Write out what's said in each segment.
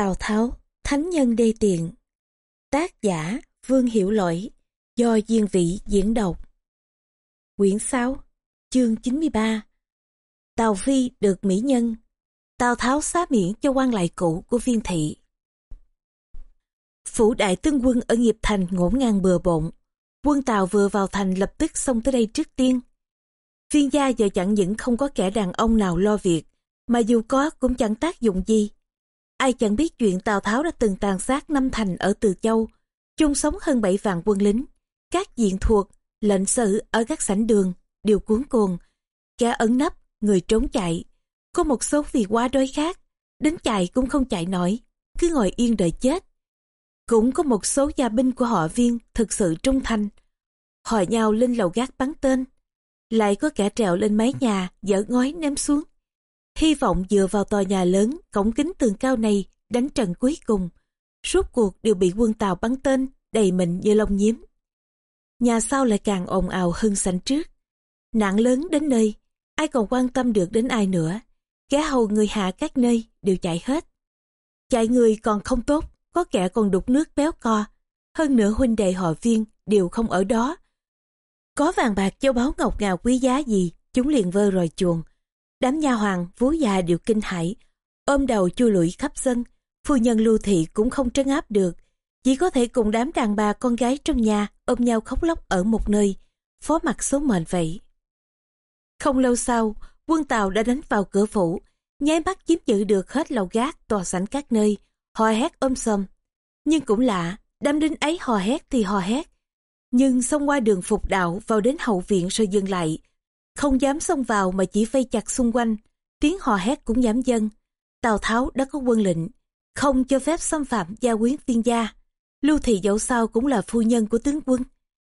Tào Tháo, Thánh Nhân Đê Tiện. Tác giả Vương Hiểu Lỗi Do Diên Vĩ diễn đọc. Quyển 6 Chương 93 Tào Phi được mỹ nhân. Tào Tháo xá miễn cho quan lại cũ của viên thị. Phủ đại tướng quân ở nghiệp thành ngổn ngang bừa bộn. Quân Tào vừa vào thành lập tức xông tới đây trước tiên. Viên gia giờ chẳng những không có kẻ đàn ông nào lo việc Mà dù có cũng chẳng tác dụng gì. Ai chẳng biết chuyện Tào Tháo đã từng tàn sát năm thành ở Từ Châu, chung sống hơn bảy vạn quân lính. Các diện thuộc, lệnh sử ở các sảnh đường, đều cuốn cuồng. Kẻ ẩn nấp, người trốn chạy. Có một số vì quá đói khác, đến chạy cũng không chạy nổi, cứ ngồi yên đợi chết. Cũng có một số gia binh của họ viên thực sự trung thành. Họ nhau lên lầu gác bắn tên. Lại có kẻ trèo lên mái nhà, dở ngói ném xuống hy vọng dựa vào tòa nhà lớn, cổng kính tường cao này đánh trận cuối cùng. Suốt cuộc đều bị quân Tàu bắn tên, đầy mình như lông nhiếm. Nhà sau lại càng ồn ào hơn sảnh trước. Nạn lớn đến nơi, ai còn quan tâm được đến ai nữa. Kẻ hầu người hạ các nơi đều chạy hết. Chạy người còn không tốt, có kẻ còn đục nước béo co. Hơn nữa huynh đệ họ viên đều không ở đó. Có vàng bạc châu báu ngọc ngào quý giá gì, chúng liền vơ rồi chuồng Đám nha hoàng, vú già đều kinh hãi, ôm đầu chui lủi khắp sân. Phu nhân lưu thị cũng không trấn áp được, chỉ có thể cùng đám đàn bà con gái trong nhà ôm nhau khóc lóc ở một nơi, phó mặt số mệnh vậy. Không lâu sau, quân Tàu đã đánh vào cửa phủ, nháy mắt chiếm giữ được hết lầu gác tòa sảnh các nơi, hò hét ôm sầm. Nhưng cũng lạ, đám đinh ấy hò hét thì hò hét. Nhưng xông qua đường phục đạo vào đến hậu viện rồi dừng lại, không dám xông vào mà chỉ vây chặt xung quanh, tiếng hò hét cũng giảm dần Tào Tháo đã có quân lệnh, không cho phép xâm phạm gia quyến viên gia. Lưu Thị dẫu sao cũng là phu nhân của tướng quân.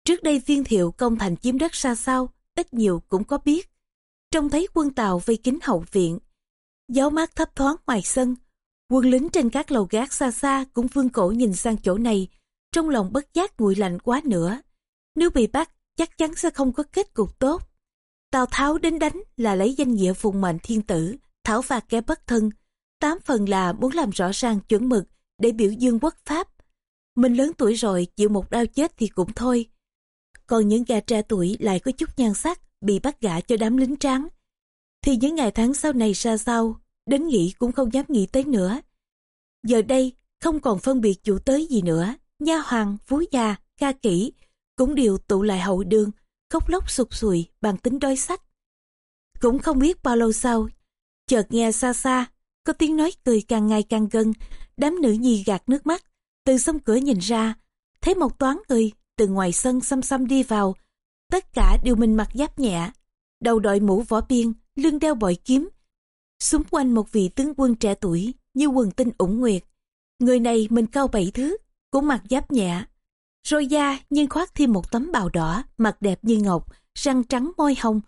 Trước đây viên thiệu công thành chiếm đất xa sao, ít nhiều cũng có biết. Trông thấy quân Tàu vây kính hậu viện, gió mát thấp thoáng ngoài sân, quân lính trên các lầu gác xa xa cũng vương cổ nhìn sang chỗ này, trong lòng bất giác nguội lạnh quá nữa. Nếu bị bắt, chắc chắn sẽ không có kết cục tốt. Tào Tháo đến đánh là lấy danh nghĩa vùng mệnh thiên tử, thảo phạt kẻ bất thân. Tám phần là muốn làm rõ ràng chuẩn mực để biểu dương quốc pháp. Mình lớn tuổi rồi, chịu một đau chết thì cũng thôi. Còn những gà trẻ tuổi lại có chút nhan sắc, bị bắt gã cho đám lính trắng. Thì những ngày tháng sau này ra sao, đến nghĩ cũng không dám nghĩ tới nữa. Giờ đây, không còn phân biệt chủ tới gì nữa. Nha hoàng, vú già, ca kỹ, cũng đều tụ lại hậu đường, khóc lóc sụt sùi bằng tính đói sách. Cũng không biết bao lâu sau, chợt nghe xa xa, có tiếng nói cười càng ngày càng gần, đám nữ nhi gạt nước mắt, từ sông cửa nhìn ra, thấy một toán người từ ngoài sân xăm xăm đi vào, tất cả đều mình mặc giáp nhẹ, đầu đội mũ võ biên, lưng đeo bội kiếm, xung quanh một vị tướng quân trẻ tuổi như quần tinh ủng nguyệt. Người này mình cao bảy thước, cũng mặc giáp nhẹ, Rôi da nhưng khoác thêm một tấm bào đỏ, mặt đẹp như ngọc, răng trắng môi hồng.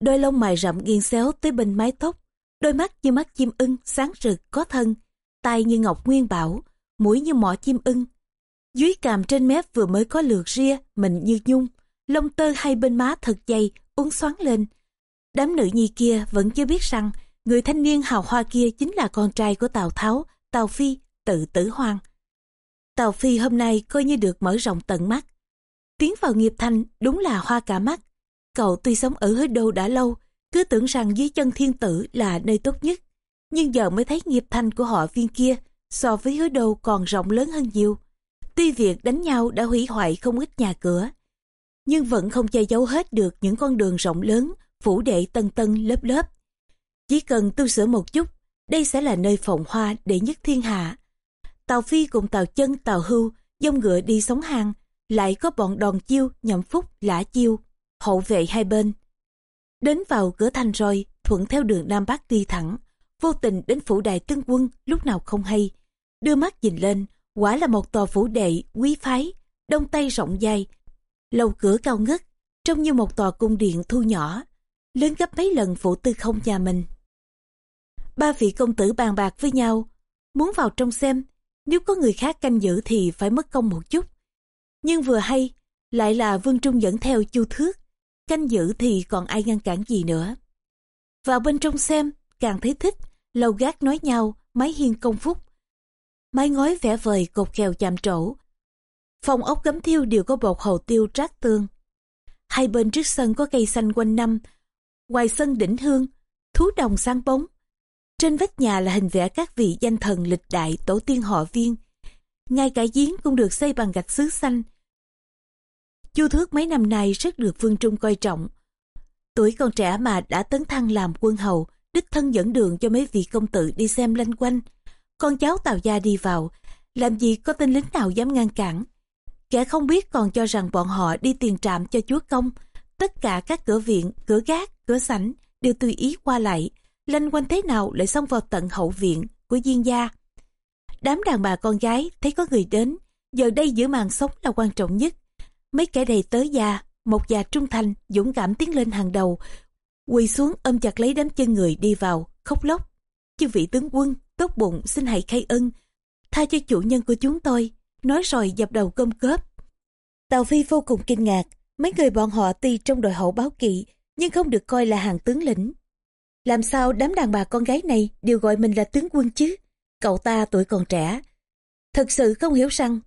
Đôi lông mày rậm nghiêng xéo tới bên mái tóc, đôi mắt như mắt chim ưng sáng rực có thân, tay như ngọc nguyên bảo, mũi như mỏ chim ưng. Dưới cằm trên mép vừa mới có lượt ria, mình như nhung, lông tơ hai bên má thật dày, uốn xoắn lên. Đám nữ nhi kia vẫn chưa biết rằng người thanh niên hào hoa kia chính là con trai của Tào Tháo, Tào Phi, tự tử hoàng tàu Phi hôm nay coi như được mở rộng tận mắt. Tiến vào nghiệp thành đúng là hoa cả mắt. Cậu tuy sống ở hứa đô đã lâu, cứ tưởng rằng dưới chân thiên tử là nơi tốt nhất. Nhưng giờ mới thấy nghiệp thành của họ viên kia so với hứa đô còn rộng lớn hơn nhiều. Tuy việc đánh nhau đã hủy hoại không ít nhà cửa, nhưng vẫn không che giấu hết được những con đường rộng lớn, phủ đệ tân tân lớp lớp. Chỉ cần tu sửa một chút, đây sẽ là nơi phộng hoa đệ nhất thiên hạ. Tàu Phi cùng Tàu Chân, Tàu Hưu, dông ngựa đi sóng hàng, lại có bọn đòn chiêu, nhậm phúc, lã chiêu, hậu vệ hai bên. Đến vào cửa thành rồi, thuận theo đường Nam Bắc đi thẳng, vô tình đến phủ đài tướng quân lúc nào không hay. Đưa mắt nhìn lên, quả là một tòa phủ đệ quý phái, đông tây rộng dài, lầu cửa cao ngất, trông như một tòa cung điện thu nhỏ, lớn gấp mấy lần phủ tư không nhà mình. Ba vị công tử bàn bạc với nhau, muốn vào trong xem nếu có người khác canh giữ thì phải mất công một chút. Nhưng vừa hay, lại là Vương Trung dẫn theo Chu Thước. Canh giữ thì còn ai ngăn cản gì nữa. Vào bên trong xem, càng thấy thích, lâu gác nói nhau, mái hiên công phúc. mái ngói vẽ vời cột kèo chạm trổ. Phòng ốc gấm thiêu đều có bột hầu tiêu trát tương. Hai bên trước sân có cây xanh quanh năm, ngoài sân đỉnh hương, thú đồng sang bóng. Trên vách nhà là hình vẽ các vị danh thần lịch đại tổ tiên họ viên. Ngay cả giếng cũng được xây bằng gạch xứ xanh. Chu Thước mấy năm nay rất được Vương Trung coi trọng. Tuổi còn trẻ mà đã tấn thăng làm quân hầu, đích thân dẫn đường cho mấy vị công tử đi xem lanh quanh. Con cháu Tào Gia đi vào, làm gì có tên lính nào dám ngăn cản. Kẻ không biết còn cho rằng bọn họ đi tiền trạm cho chúa công. Tất cả các cửa viện, cửa gác, cửa sảnh đều tùy ý qua lại. Lanh quanh thế nào lại xông vào tận hậu viện của Diên gia. Đám đàn bà con gái thấy có người đến, giờ đây giữ màn sống là quan trọng nhất. Mấy kẻ đầy tới già, một già trung thành, dũng cảm tiến lên hàng đầu, quỳ xuống ôm chặt lấy đám chân người đi vào, khóc lóc. Chư vị tướng quân, tốt bụng xin hãy khai ân, tha cho chủ nhân của chúng tôi, nói rồi dập đầu cơm cớp. Tào Phi vô cùng kinh ngạc, mấy người bọn họ tuy trong đội hậu báo kỵ, nhưng không được coi là hàng tướng lĩnh. Làm sao đám đàn bà con gái này đều gọi mình là tướng quân chứ? Cậu ta tuổi còn trẻ. Thật sự không hiểu rằng,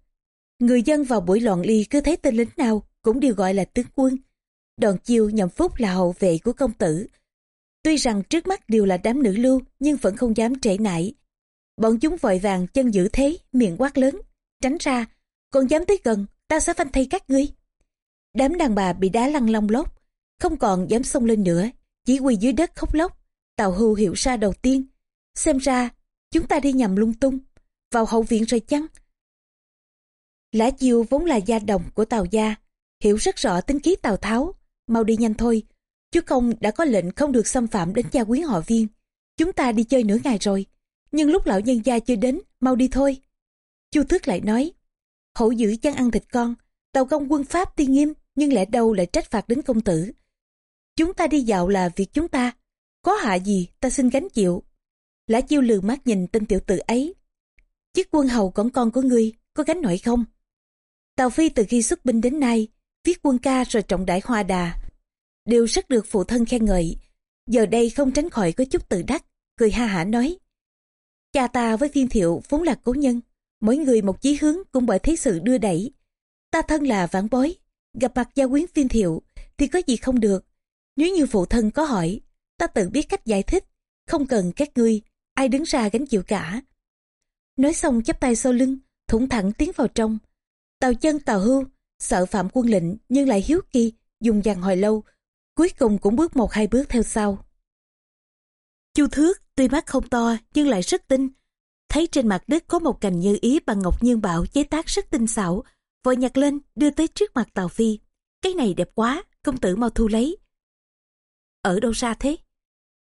người dân vào buổi loạn ly cứ thấy tên lính nào cũng đều gọi là tướng quân. Đoàn chiêu nhậm phúc là hậu vệ của công tử. Tuy rằng trước mắt đều là đám nữ lưu nhưng vẫn không dám trễ nải. Bọn chúng vội vàng chân giữ thế, miệng quát lớn, tránh ra, còn dám tới gần, ta sẽ phanh thay các ngươi. Đám đàn bà bị đá lăn long lóc, không còn dám xông lên nữa, chỉ quỳ dưới đất khóc lóc. Tào Hưu hiểu ra đầu tiên, xem ra chúng ta đi nhầm lung tung, vào hậu viện rồi chăng? Lã Chiêu vốn là gia đồng của Tào gia, hiểu rất rõ tính khí Tào Tháo, mau đi nhanh thôi. Chú công đã có lệnh không được xâm phạm đến gia quyến họ viên. Chúng ta đi chơi nửa ngày rồi, nhưng lúc lão nhân gia chưa đến, mau đi thôi. Chu Tước lại nói, hổ dữ chăn ăn thịt con, tàu công quân Pháp tuy nghiêm, nhưng lẽ đâu lại trách phạt đến công tử. Chúng ta đi dạo là việc chúng ta, có hạ gì ta xin gánh chịu. Lã chiêu lừ mắt nhìn tên tiểu tử ấy. chức quân hầu còn con của ngươi, có gánh nổi không? tào Phi từ khi xuất binh đến nay, viết quân ca rồi trọng đại hoa đà, đều rất được phụ thân khen ngợi. Giờ đây không tránh khỏi có chút tự đắc, cười ha hả nói. Cha ta với thiên thiệu vốn là cố nhân, mỗi người một chí hướng cũng bởi thế sự đưa đẩy. Ta thân là vãn bối, gặp mặt gia quyến phiên thiệu thì có gì không được. Nếu như phụ thân có hỏi, ta tự biết cách giải thích, không cần các ngươi, ai đứng ra gánh chịu cả. Nói xong chắp tay sau lưng, thủng thẳng tiến vào trong. Tàu chân tàu hưu, sợ phạm quân lệnh nhưng lại hiếu kỳ, dùng dằn hồi lâu, cuối cùng cũng bước một hai bước theo sau. Chu Thước tuy mắt không to nhưng lại rất tinh. Thấy trên mặt đất có một cành như ý bằng ngọc nhiên bảo chế tác rất tinh xảo, vội nhặt lên đưa tới trước mặt Tào Phi. Cái này đẹp quá, công tử mau thu lấy. Ở đâu ra thế?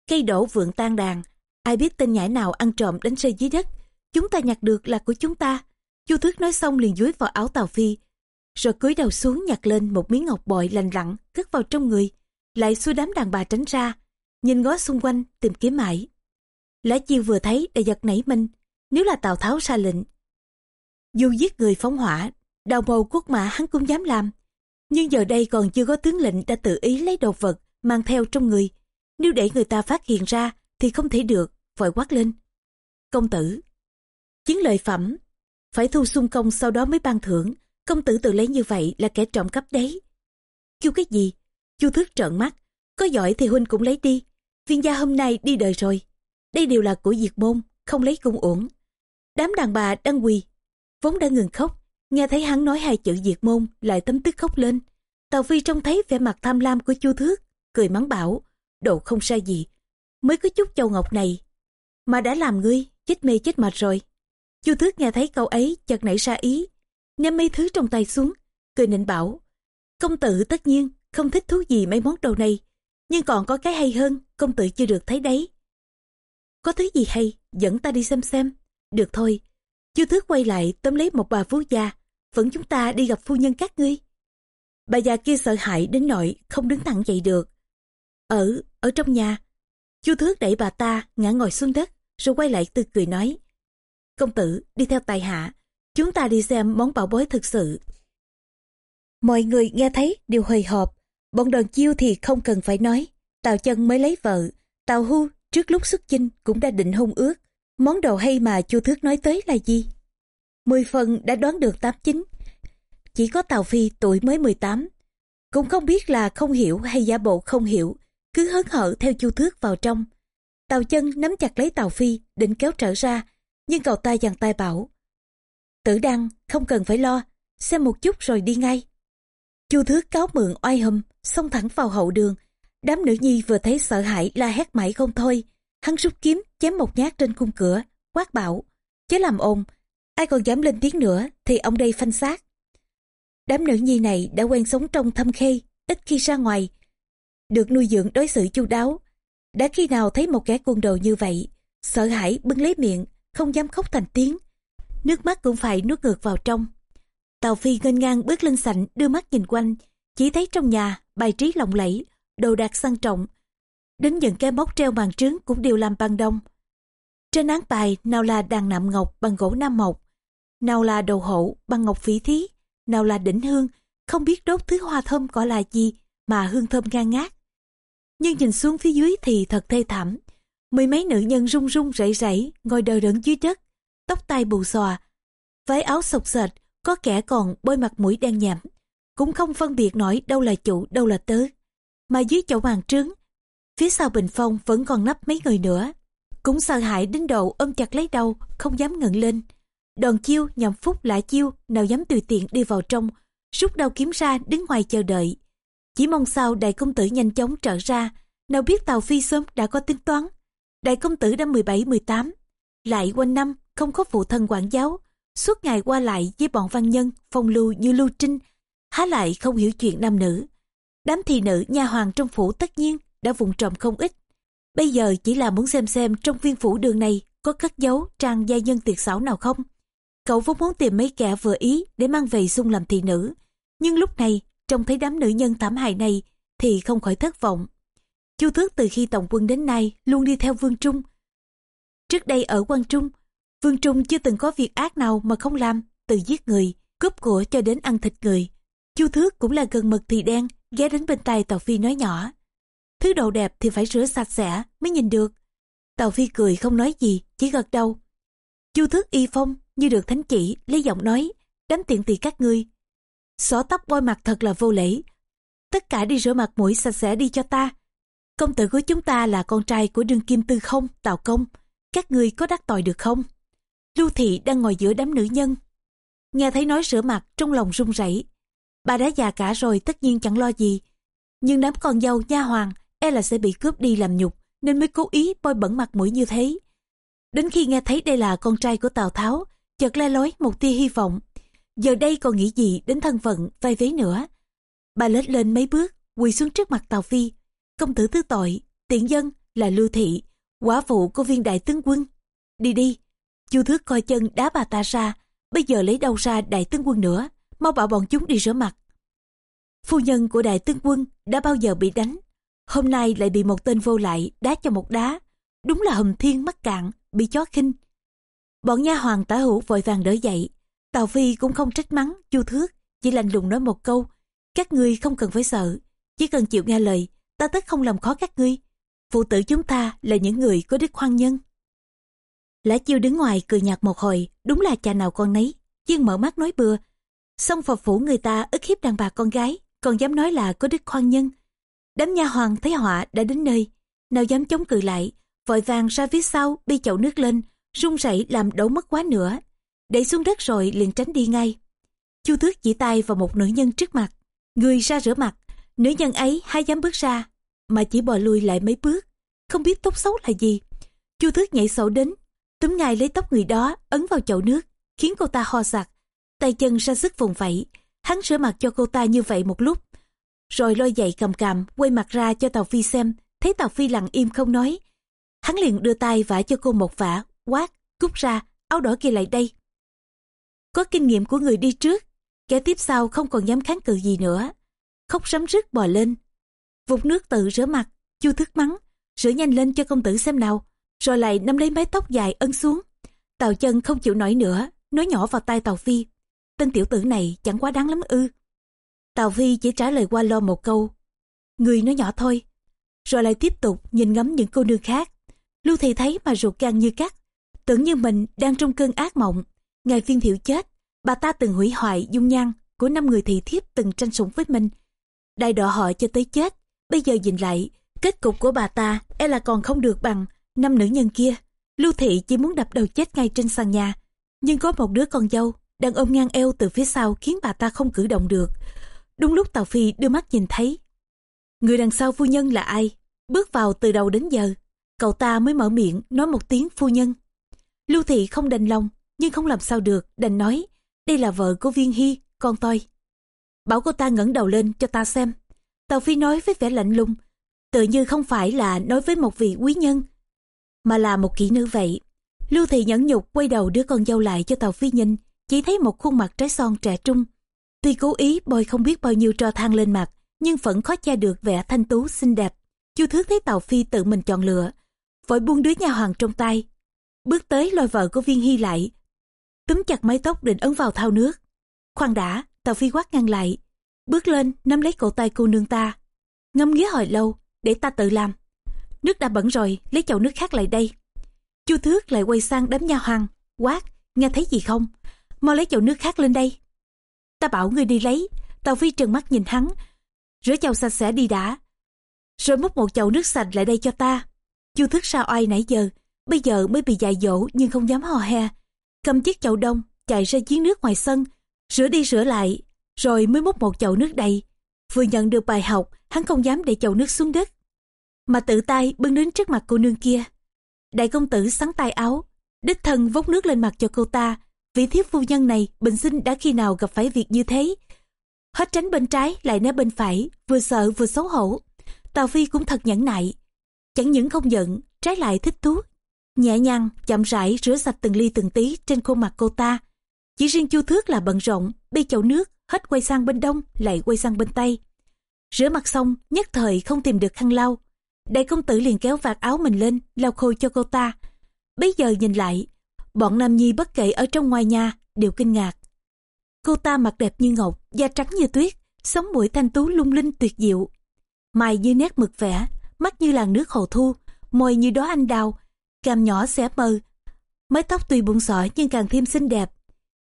Cây đổ vượng tan đàn, ai biết tên nhãi nào ăn trộm đánh rơi dưới đất. Chúng ta nhặt được là của chúng ta. Chu Thước nói xong liền dúi vào áo tàu Phi. Rồi cúi đầu xuống nhặt lên một miếng ngọc bội lành lặn cất vào trong người. Lại xua đám đàn bà tránh ra, nhìn ngó xung quanh tìm kiếm mãi. Lã chiêu vừa thấy đã giật nảy mình, nếu là Tào Tháo ra lệnh. Dù giết người phóng hỏa, đào bầu quốc mã hắn cũng dám làm. Nhưng giờ đây còn chưa có tướng lệnh đã tự ý lấy đồ vật mang theo trong người. Nếu để người ta phát hiện ra thì không thể được, vội quát lên. Công tử, chiến lợi phẩm, phải thu xung công sau đó mới ban thưởng. Công tử tự lấy như vậy là kẻ trộm cắp đấy. Chú cái gì? Chu Thước trợn mắt, có giỏi thì huynh cũng lấy đi. Viên gia hôm nay đi đời rồi. Đây đều là của diệt môn, không lấy cung uổng. Đám đàn bà đang quỳ, vốn đã ngừng khóc, nghe thấy hắn nói hai chữ diệt môn lại tấm tức khóc lên. Tàu Phi trông thấy vẻ mặt tham lam của Chu Thước, cười mắng bảo, độ không sai gì, mới có chút châu ngọc này. Mà đã làm ngươi, chết mê chết mệt rồi. Chu Thước nghe thấy câu ấy chợt nảy ra ý, ném mấy thứ trong tay xuống, cười nịnh bảo. Công tử tất nhiên không thích thú gì mấy món đồ này, nhưng còn có cái hay hơn, công tử chưa được thấy đấy. Có thứ gì hay, dẫn ta đi xem xem. Được thôi. Chu Thước quay lại tóm lấy một bà phú gia, vẫn chúng ta đi gặp phu nhân các ngươi. Bà già kia sợ hãi đến nỗi không đứng thẳng dậy được. Ở, ở trong nhà, Chu Thước đẩy bà ta ngã ngồi xuống đất, rồi quay lại tươi cười nói. Công tử, đi theo tài hạ, chúng ta đi xem món bảo bối thực sự. Mọi người nghe thấy đều hồi hộp, bọn đoàn chiêu thì không cần phải nói. Tào chân mới lấy vợ, Tào hưu trước lúc xuất chinh cũng đã định hôn ước. Món đồ hay mà chu Thước nói tới là gì? Mười phần đã đoán được tám chín. Chỉ có Tào Phi tuổi mới 18. Cũng không biết là không hiểu hay giả bộ không hiểu, cứ hớn hở theo chu thước vào trong. Tào chân nắm chặt lấy Tào Phi, định kéo trở ra, nhưng cậu ta dằn tay bảo. Tử đăng, không cần phải lo, xem một chút rồi đi ngay. Chu thước cáo mượn oai hùm, xông thẳng vào hậu đường. Đám nữ nhi vừa thấy sợ hãi la hét mãi không thôi. Hắn rút kiếm, chém một nhát trên khung cửa, quát bảo. Chớ làm ồn, ai còn dám lên tiếng nữa thì ông đây phanh xác. Đám nữ nhi này đã quen sống trong thâm khê, ít khi ra ngoài. Được nuôi dưỡng đối xử chu đáo. Đã khi nào thấy một kẻ côn đồ như vậy, sợ hãi bưng lấy miệng, không dám khóc thành tiếng. Nước mắt cũng phải nuốt ngược vào trong. Tàu Phi ngân ngang bước lên sảnh đưa mắt nhìn quanh, chỉ thấy trong nhà bài trí lộng lẫy, đồ đạc sang trọng. Đến những cái móc treo màn trứng cũng đều làm bằng đông. Trên án bài nào là đàn nạm ngọc bằng gỗ nam mộc, nào là đầu hổ bằng ngọc phỉ thí, nào là đỉnh hương, không biết đốt thứ hoa thơm gọi là gì mà hương thơm ngang ngát. Nhưng nhìn xuống phía dưới thì thật thê thảm. Mười mấy nữ nhân run run rẩy rẩy ngồi đờ đẫn dưới đất, tóc tai bù xòa, váy áo sộc sệt, có kẻ còn bôi mặt mũi đen nhảm, cũng không phân biệt nổi đâu là chủ đâu là tớ. Mà dưới chậu màn trứng, phía sau bình phong vẫn còn nấp mấy người nữa. Cũng sợ hãi đến độ ôm chặt lấy đầu, không dám ngẩng lên. Đòn chiêu nhằm phúc lạ chiêu, nào dám tùy tiện đi vào trong, rút đao kiếm ra đứng ngoài chờ đợi. Chỉ mong sao đại công tử nhanh chóng trở ra, nào biết Tàu Phi sớm đã có tính toán. Đại công tử đã 17-18, lại quanh năm không có phụ thân quản giáo, suốt ngày qua lại với bọn văn nhân, phong lưu như lưu trinh, há lại không hiểu chuyện nam nữ. Đám thị nữ nha hoàng trong phủ tất nhiên đã vùng trộm không ít. Bây giờ chỉ là muốn xem xem trong viên phủ đường này có cất giấu trang gia nhân tuyệt xảo nào không. Cậu vốn muốn tìm mấy kẻ vừa ý để mang về xung làm thị nữ. Nhưng lúc này, trông thấy đám nữ nhân thảm hại này thì không khỏi thất vọng. Chu Thước từ khi tổng quân đến nay luôn đi theo Vương Trung. Trước đây ở Quan Trung, Vương Trung chưa từng có việc ác nào mà không làm, từ giết người, cướp của cho đến ăn thịt người. Chu Thước cũng là gần mực thì đen, ghé đến bên tai Tàu Phi nói nhỏ. Thứ đồ đẹp thì phải rửa sạch sẽ mới nhìn được. Tàu Phi cười không nói gì, chỉ gật đầu. Chu Thước y phong như được thánh chỉ, lấy giọng nói, đám tiện tỳ các ngươi. Xỏ tóc bôi mặt thật là vô lễ. Tất cả đi rửa mặt mũi sạch sẽ đi cho ta. Công tử của chúng ta là con trai của đương kim tư không, tào công. Các ngươi có đắc tội được không? Lưu Thị đang ngồi giữa đám nữ nhân. Nghe thấy nói rửa mặt trong lòng run rẩy. Bà đã già cả rồi tất nhiên chẳng lo gì. Nhưng đám con dâu nha hoàng e là sẽ bị cướp đi làm nhục nên mới cố ý bôi bẩn mặt mũi như thế. Đến khi nghe thấy đây là con trai của Tào Tháo, chợt le lói một tia hy vọng. Giờ đây còn nghĩ gì đến thân phận vai vế nữa. Bà lết lên mấy bước, quỳ xuống trước mặt Tào Phi. Công tử thứ tội, tiện dân là Lưu Thị, quả phụ của viên đại tướng quân. Đi đi, chu thước coi chân đá bà ta ra, bây giờ lấy đâu ra đại tướng quân nữa, mau bảo bọn chúng đi rửa mặt. Phu nhân của đại tướng quân đã bao giờ bị đánh, hôm nay lại bị một tên vô lại đá cho một đá, đúng là hầm thiên mắc cạn, bị chó khinh. Bọn nha hoàng tả hữu vội vàng đỡ dậy, Tào Phi cũng không trách mắng, chu thước, chỉ lạnh lùng nói một câu, các ngươi không cần phải sợ, chỉ cần chịu nghe lời, ta tất không làm khó các ngươi. Phụ tử chúng ta là những người có đức khoan nhân. Lã chiêu đứng ngoài cười nhạt một hồi, đúng là cha nào con nấy, Chiên mở mắt nói bừa. Xong phật phủ người ta ức hiếp đàn bà con gái, còn dám nói là có đức khoan nhân. Đám nha hoàng thấy họa đã đến nơi, nào dám chống cự lại, vội vàng ra phía sau bi chậu nước lên, run rẩy làm đổ mất quá nữa. Đẩy xuống đất rồi liền tránh đi ngay. Chu Tước chỉ tay vào một nữ nhân trước mặt, người ra rửa mặt, nữ nhân ấy hai dám bước ra, mà chỉ bò lui lại mấy bước, không biết tốt xấu là gì. Chu Tước nhảy sổ đến, túm ngay lấy tóc người đó ấn vào chậu nước khiến cô ta ho sặc. Tay chân ra sức vùng vẫy. Hắn rửa mặt cho cô ta như vậy một lúc. Rồi lôi dậy cầm cầm, quay mặt ra cho tàu phi xem. Thấy tàu phi lặng im không nói. Hắn liền đưa tay vả cho cô một vả. Quát cút ra áo đỏ kia lại đây có kinh nghiệm của người đi trước kẻ tiếp sau không còn dám kháng cự gì nữa khóc sấm rứt bò lên vụt nước tự rửa mặt chu thức mắng rửa nhanh lên cho công tử xem nào rồi lại nắm lấy mái tóc dài ân xuống. Tào chân không chịu nổi nữa, nói nhỏ vào tai Tào Phi. Tên tiểu tử này chẳng quá đáng lắm ư. Tào Phi chỉ trả lời qua lo một câu. Người nói nhỏ thôi. Rồi lại tiếp tục nhìn ngắm những cô nương khác. Lưu Thị thấy mà ruột gan như cắt. Tưởng như mình đang trong cơn ác mộng ngày viên thiệu chết, bà ta từng hủy hoại dung nhan của năm người thị thiếp từng tranh sủng với mình. Đại đọ họ cho tới chết, bây giờ nhìn lại, kết cục của bà ta e là còn không được bằng năm nữ nhân kia. Lưu thị chỉ muốn đập đầu chết ngay trên sàn nhà, nhưng có một đứa con dâu đang ôm ngang eo từ phía sau khiến bà ta không cử động được. Đúng lúc Tào Phi đưa mắt nhìn thấy. Người đằng sau phu nhân là ai? Bước vào từ đầu đến giờ, cậu ta mới mở miệng nói một tiếng phu nhân. Lưu Thị không đành lòng, nhưng không làm sao được, đành nói, đây là vợ của Viên Hy, con tôi. Bảo cô ta ngẩng đầu lên cho ta xem. Tào Phi nói với vẻ lạnh lùng, tự như không phải là nói với một vị quý nhân, mà là một kỹ nữ vậy. Lưu Thị nhẫn nhục quay đầu đứa con dâu lại cho Tào Phi nhìn, chỉ thấy một khuôn mặt trái son trẻ trung. Tuy cố ý bôi không biết bao nhiêu trò than lên mặt, nhưng vẫn khó che được vẻ thanh tú xinh đẹp. Chu Thước thấy Tào Phi tự mình chọn lựa, vội buông đứa nha hoàng trong tay. Bước tới lôi vợ của viên hy lại, túm chặt mái tóc định ấn vào thao nước. Khoan đã, Tào Phi quát ngăn lại, bước lên nắm lấy cổ tay cô nương ta. Ngâm nghía hồi lâu, để ta tự làm. Nước đã bẩn rồi, lấy chậu nước khác lại đây. Chu Thước lại quay sang đám nha hoàng, quát, nghe thấy gì không? Mau lấy chậu nước khác lên đây. Ta bảo ngươi đi lấy, Tào Phi trừng mắt nhìn hắn, rửa chậu sạch sẽ đi đã. Rồi múc một chậu nước sạch lại đây cho ta. Chu Thước sao oai nãy giờ, bây giờ mới bị dạy dỗ nhưng không dám hò he. Cầm chiếc chậu đông, chạy ra giếng nước ngoài sân, rửa đi rửa lại, rồi mới múc một chậu nước đầy. Vừa nhận được bài học, hắn không dám để chậu nước xuống đất, mà tự tay bưng đến trước mặt cô nương kia. Đại công tử sắn tay áo, đích thân vốc nước lên mặt cho cô ta. Vị thiếp phu nhân này bình sinh đã khi nào gặp phải việc như thế. Hết tránh bên trái lại né bên phải, vừa sợ vừa xấu hổ. Tào Phi cũng thật nhẫn nại. Chẳng những không giận, trái lại thích thú. Nhẹ nhàng, chậm rãi rửa sạch từng ly từng tí trên khuôn mặt cô ta. Chỉ riêng chu thước là bận rộn, bê chậu nước, hết quay sang bên đông, lại quay sang bên tây. Rửa mặt xong, nhất thời không tìm được khăn lau. Đại công tử liền kéo vạt áo mình lên, lau khô cho cô ta. Bây giờ nhìn lại, bọn Nam Nhi bất kể ở trong ngoài nhà, đều kinh ngạc. Cô ta mặt đẹp như ngọc, da trắng như tuyết, sống mũi thanh tú lung linh tuyệt diệu. Mày như nét mực vẽ, mắt như làn nước hồ thu, môi như đó anh đào, cằm nhỏ xẻ mờ. Mái tóc tuy buông xõa nhưng càng thêm xinh đẹp.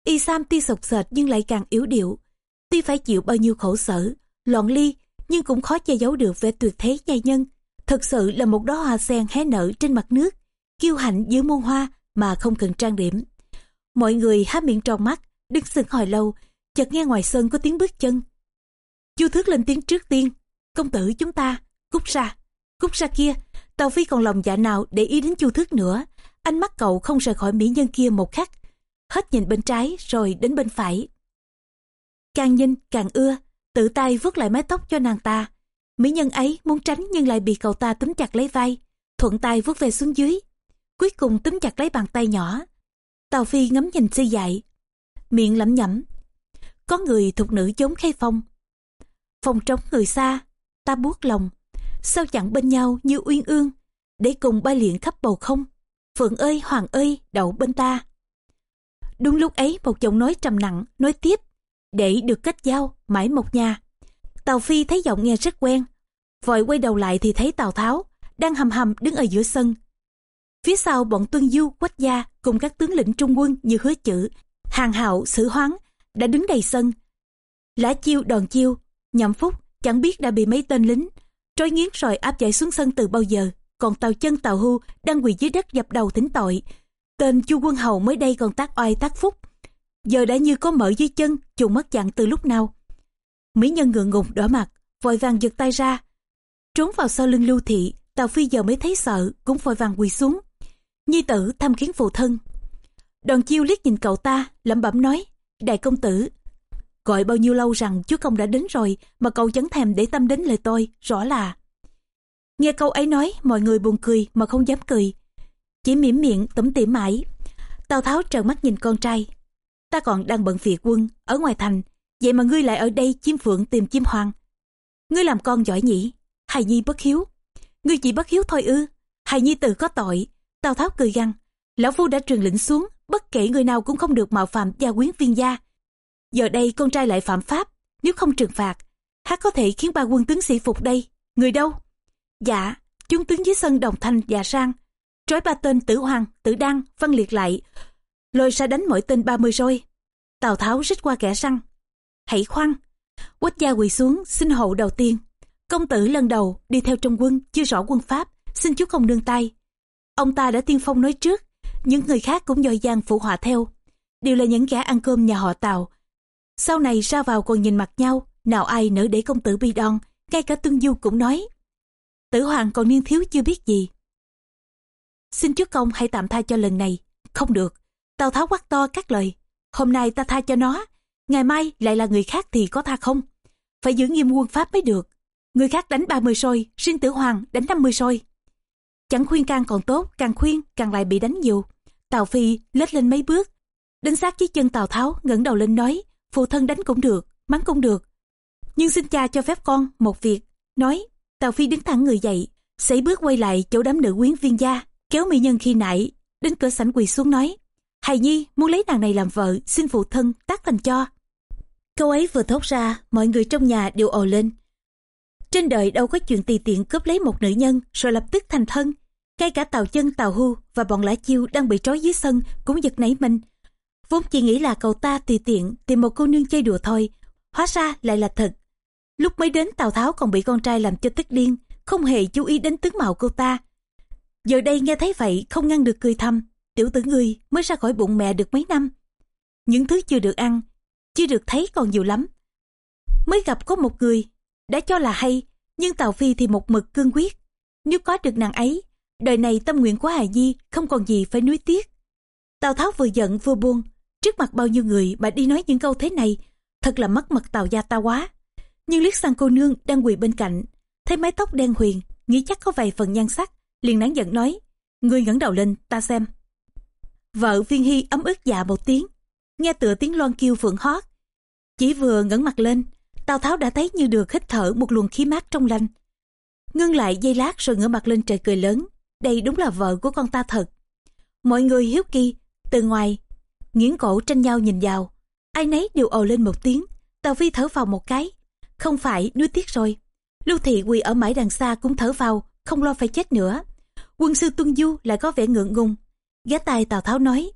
Y sam tuy sộc sệt nhưng lại càng yếu điệu. Tuy phải chịu bao nhiêu khổ sở, loạn ly, nhưng cũng khó che giấu được vẻ tuyệt thế giai nhân. Thật sự là một đóa hoa sen hé nở trên mặt nước, kiêu hãnh giữa muôn hoa mà không cần trang điểm. Mọi người há miệng tròn mắt, đứng sừng hồi lâu, chợt nghe ngoài sân có tiếng bước chân. Chu Thước lên tiếng trước tiên, công tử chúng ta, cút ra, cút ra kia. Tàu Phi còn lòng dạ nào để ý đến Chu Thước nữa, ánh mắt cậu không rời khỏi mỹ nhân kia một khắc, hết nhìn bên trái rồi đến bên phải. Càng nhìn càng ưa, tự tay vuốt lại mái tóc cho nàng ta. Mỹ nhân ấy muốn tránh nhưng lại bị cậu ta túm chặt lấy vai, thuận tay vuốt về xuống dưới. Cuối cùng túm chặt lấy bàn tay nhỏ. Tàu Phi ngắm nhìn si dại, miệng lẩm nhẩm. Có người thuộc nữ chống khay phong. Phòng trống người xa, ta buốt lòng. Sao chẳng bên nhau như uyên ương, để cùng bay luyện khắp bầu không. Phượng ơi, Hoàng ơi, đậu bên ta. Đúng lúc ấy một giọng nói trầm nặng, nói tiếp, để được kết giao, mãi một nhà. tàu Phi thấy giọng nghe rất quen, vội quay đầu lại thì thấy Tào Tháo, đang hầm hầm đứng ở giữa sân. Phía sau bọn Tuân Du, Quách Gia cùng các tướng lĩnh trung quân như hứa chữ, hàng hạo, sử hoáng, đã đứng đầy sân. Lã chiêu đòn chiêu, nhậm phúc, chẳng biết đã bị mấy tên lính, trói nghiến rồi áp giải xuống sân từ bao giờ. Còn tàu chân tàu hưu đang quỳ dưới đất dập đầu thỉnh tội. Tên chu quân hầu mới đây còn tác oai tác phúc. Giờ đã như có mở dưới chân, dù mất dạng từ lúc nào. Mỹ nhân ngượng ngùng đỏ mặt, vội vàng giật tay ra. Trốn vào sau lưng lưu thị, Tào Phi giờ mới thấy sợ, cũng vội vàng quỳ xuống. Nhi tử thăm kiến phụ thân. Đoàn chiêu liếc nhìn cậu ta, lẩm bẩm nói, đại công tử. Gọi bao nhiêu lâu rằng chúa công đã đến rồi, mà cậu chẳng thèm để tâm đến lời tôi, rõ là. Nghe câu ấy nói, mọi người buồn cười mà không dám cười. Chỉ mỉm miệng tủm tỉm mãi. Tào Tháo trợn mắt nhìn con trai. Ta còn đang bận việc quân, ở ngoài thành, vậy mà ngươi lại ở đây chim phượng tìm chim hoàng. Ngươi làm con giỏi nhỉ, hài nhi bất hiếu. Ngươi chỉ bất hiếu thôi ư, hài nhi tự có tội. Tào Tháo cười gằn, lão phu đã truyền lệnh xuống, bất kể người nào cũng không được mạo phạm gia quyến viên gia. Giờ đây con trai lại phạm pháp, nếu không trừng phạt, hát có thể khiến ba quân tướng sĩ phục đây. Người đâu? Dạ, chúng tướng dưới sân đồng thanh và sang, trói ba tên tử hoàng, tử đăng, văn liệt lại, lôi ra đánh mỗi tên 30 roi. Tào Tháo rít qua kẻ săn Hãy khoan. Quách gia quỳ xuống xin hậu đầu tiên. Công tử lần đầu đi theo trong quân chưa rõ quân pháp, xin chú không nương tay. Ông ta đã tiên phong nói trước, những người khác cũng dòi dàng phụ họa theo. Đều là những kẻ ăn cơm nhà họ Tào. Sau này ra vào còn nhìn mặt nhau, nào ai nỡ để công tử bi đon, ngay cả Tương Du cũng nói. Tử Hoàng còn niên thiếu chưa biết gì. Xin chúa công hãy tạm tha cho lần này. Không được. Tào Tháo quát to các lời. Hôm nay ta tha cho nó. Ngày mai lại là người khác thì có tha không? Phải giữ nghiêm quân pháp mới được. Người khác đánh 30 sôi riêng tử hoàng đánh 50 sôi Chẳng khuyên can còn tốt, càng khuyên càng lại bị đánh nhiều. Tào Phi lết lên mấy bước. Đến sát dưới chân Tào Tháo ngẩng đầu lên nói, phụ thân đánh cũng được, mắng cũng được. Nhưng xin cha cho phép con một việc. Nói, Tào Phi đứng thẳng người dậy, xảy bước quay lại chỗ đám nữ quyến viên gia, kéo mỹ nhân khi nãy, đến cửa sảnh quỳ xuống nói. Hài Nhi muốn lấy nàng này làm vợ, xin phụ thân tác thành cho. Câu ấy vừa thốt ra, mọi người trong nhà đều ồ lên. Trên đời đâu có chuyện tùy tiện cướp lấy một nữ nhân rồi lập tức thành thân. Ngay cả Tào Chân, Tào Hu và bọn Lã Chiêu đang bị trói dưới sân cũng giật nảy mình. Vốn chỉ nghĩ là cậu ta tùy tiện tìm một cô nương chơi đùa thôi, hóa ra lại là thật. Lúc mới đến Tào Tháo còn bị con trai làm cho tức điên, không hề chú ý đến tướng mạo cô ta. Giờ đây nghe thấy vậy không ngăn được cười thầm, tiểu tử ngươi mới ra khỏi bụng mẹ được mấy năm. Những thứ chưa được ăn, chưa được thấy còn nhiều lắm. Mới gặp có một người, đã cho là hay, nhưng Tào Phi thì một mực cương quyết. Nếu có được nàng ấy, đời này tâm nguyện của Hà Nhi không còn gì phải nuối tiếc. Tào Tháo vừa giận vừa buồn, trước mặt bao nhiêu người mà đi nói những câu thế này, thật là mất mặt tàu gia ta quá. Nhưng liếc sang cô nương đang quỳ bên cạnh, thấy mái tóc đen huyền, nghĩ chắc có vài phần nhan sắc, liền nén giận nói, ngươi ngẩng đầu lên, ta xem. Vợ viên hy ấm ức dạ một tiếng, nghe tựa tiếng loan kêu phượng hót. Chỉ vừa ngẩng mặt lên, Tào Tháo đã thấy như được hít thở một luồng khí mát trong lành. Ngưng lại giây lát rồi ngửa mặt lên trời cười lớn, đây đúng là vợ của con ta thật. Mọi người hiếu kỳ, từ ngoài, nghiến cổ tranh nhau nhìn vào, ai nấy đều ồ lên một tiếng, Tào Phi thở vào một cái, không phải nuối tiếc rồi. Lưu Thị quỳ ở mãi đằng xa cũng thở vào, không lo phải chết nữa. Quân sư Tuân Du lại có vẻ ngượng ngùng. Ghé tai Tào Tháo nói,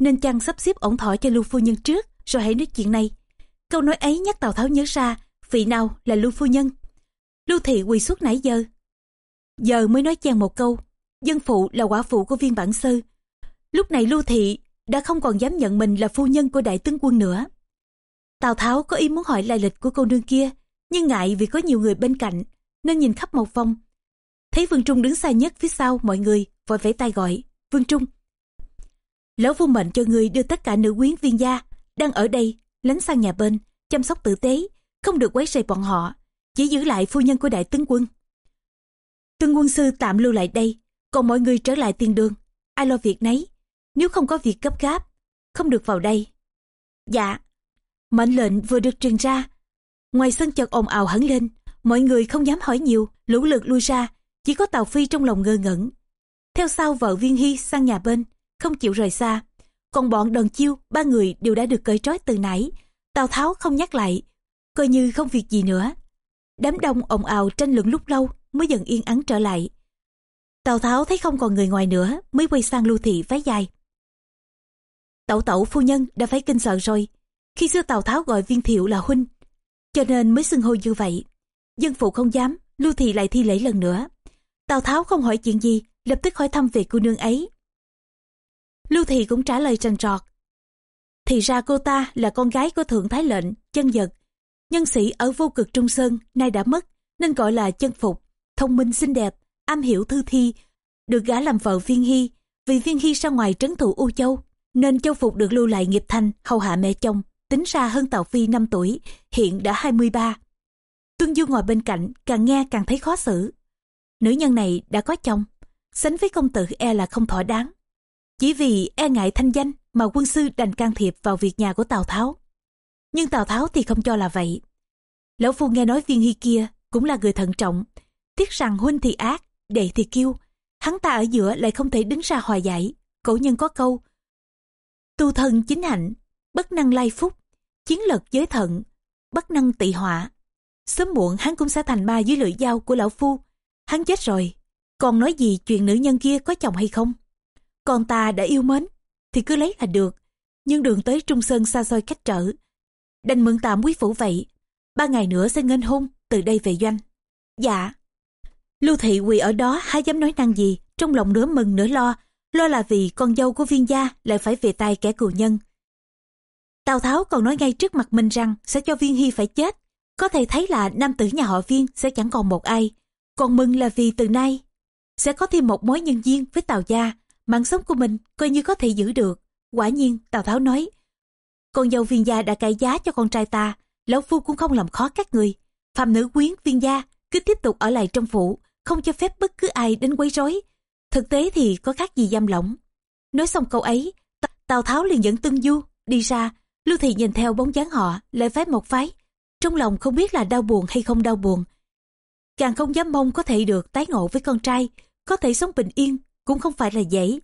nên chăng sắp xếp ổn thỏa cho Lưu Phu Nhân trước, rồi hãy nói chuyện này. Câu nói ấy nhắc Tào Tháo nhớ ra, vị nào là Lưu Phu Nhân. Lưu Thị quỳ suốt nãy giờ. Giờ mới nói chen một câu, dân phụ là quả phụ của viên bản sư Lúc này Lưu Thị đã không còn dám nhận mình là phu nhân của đại tướng quân nữa. Tào Tháo có ý muốn hỏi lai lịch của cô nương kia, nhưng ngại vì có nhiều người bên cạnh, nên nhìn khắp một vòng. Thấy Vương Trung đứng xa nhất phía sau mọi người, vội vẫy tay gọi, Vương Trung. Lão vua mệnh cho người đưa tất cả nữ quyến viên gia, đang ở đây, lánh sang nhà bên, chăm sóc tử tế, không được quấy rầy bọn họ, chỉ giữ lại phu nhân của đại tướng quân. Tướng quân sư tạm lưu lại đây, còn mọi người trở lại tiền đường, ai lo việc nấy, nếu không có việc gấp gáp, không được vào đây. Dạ, mệnh lệnh vừa được truyền ra, ngoài sân chợt ồn ào hẳn lên, mọi người không dám hỏi nhiều, lũ lượt lui ra, chỉ có Tàu Phi trong lòng ngơ ngẩn. Theo sau vợ Viên Hy sang nhà bên, không chịu rời xa, còn bọn đòn chiêu, ba người đều đã được cởi trói từ nãy. Tào Tháo không nhắc lại, coi như không việc gì nữa. Đám đông ồn ào tranh luận lúc lâu mới dần yên ắng trở lại. Tào Tháo thấy không còn người ngoài nữa mới quay sang lưu thị váy dài. Tẩu tẩu phu nhân đã phải kinh sợ rồi. Khi xưa Tào Tháo gọi viên thiệu là huynh, cho nên mới xưng hô như vậy. Dân phụ không dám, lưu thị lại thi lễ lần nữa. Tào Tháo không hỏi chuyện gì, lập tức hỏi thăm về cô nương ấy. Lưu Thị cũng trả lời trần trọt. Thì ra cô ta là con gái của Thượng Thái Lệnh, chân giật. Nhân sĩ ở vô cực Trung Sơn, nay đã mất, nên gọi là chân phục, thông minh xinh đẹp, am hiểu thư thi, được gả làm vợ Viên Hy. Vì Viên Hy ra ngoài trấn thủ U Châu, nên Châu Phục được lưu lại nghiệp thanh hầu hạ mẹ chồng, tính ra hơn Tào Phi 5 tuổi, hiện đã 23. Tuân Du ngồi bên cạnh, càng nghe càng thấy khó xử. Nữ nhân này đã có chồng, sánh với công tử e là không thỏa đáng. Chỉ vì e ngại thanh danh mà quân sư đành can thiệp vào việc nhà của Tào Tháo. Nhưng Tào Tháo thì không cho là vậy. Lão Phu nghe nói viên hy kia cũng là người thận trọng. Tiếc rằng huynh thì ác, đệ thì kiêu. Hắn ta ở giữa lại không thể đứng ra hòa giải. Cổ nhân có câu. Tu thân chính hạnh, bất năng lai phúc, chiến lật giới thận, bất năng tị họa. Sớm muộn hắn cũng sẽ thành ma dưới lưỡi dao của lão Phu. Hắn chết rồi, còn nói gì chuyện nữ nhân kia có chồng hay không? còn ta đã yêu mến, thì cứ lấy là được. Nhưng đường tới Trung Sơn xa xôi cách trở. Đành mượn tạm quý phủ vậy. Ba ngày nữa sẽ nghênh hôn từ đây về doanh. Dạ. Lưu thị quỳ ở đó há dám nói năng gì, trong lòng nửa mừng nửa lo, lo là vì con dâu của viên gia lại phải về tay kẻ cừu nhân. Tào Tháo còn nói ngay trước mặt mình rằng sẽ cho viên hy phải chết. Có thể thấy là nam tử nhà họ viên sẽ chẳng còn một ai. Còn mừng là vì từ nay sẽ có thêm một mối nhân duyên với Tào gia, mạng sống của mình coi như có thể giữ được. Quả nhiên, Tào Tháo nói, con dâu viên gia đã cải giá cho con trai ta, lão phu cũng không làm khó các người. Phạm nữ quyến viên gia cứ tiếp tục ở lại trong phủ, không cho phép bất cứ ai đến quấy rối. Thực tế thì có khác gì giam lỏng. Nói xong câu ấy, Tào Tháo liền dẫn Tương Du đi ra, Lưu Thị nhìn theo bóng dáng họ, lại phái một phái. Trong lòng không biết là đau buồn hay không đau buồn. Càng không dám mong có thể được tái ngộ với con trai, có thể sống bình yên, cũng không phải là dễ.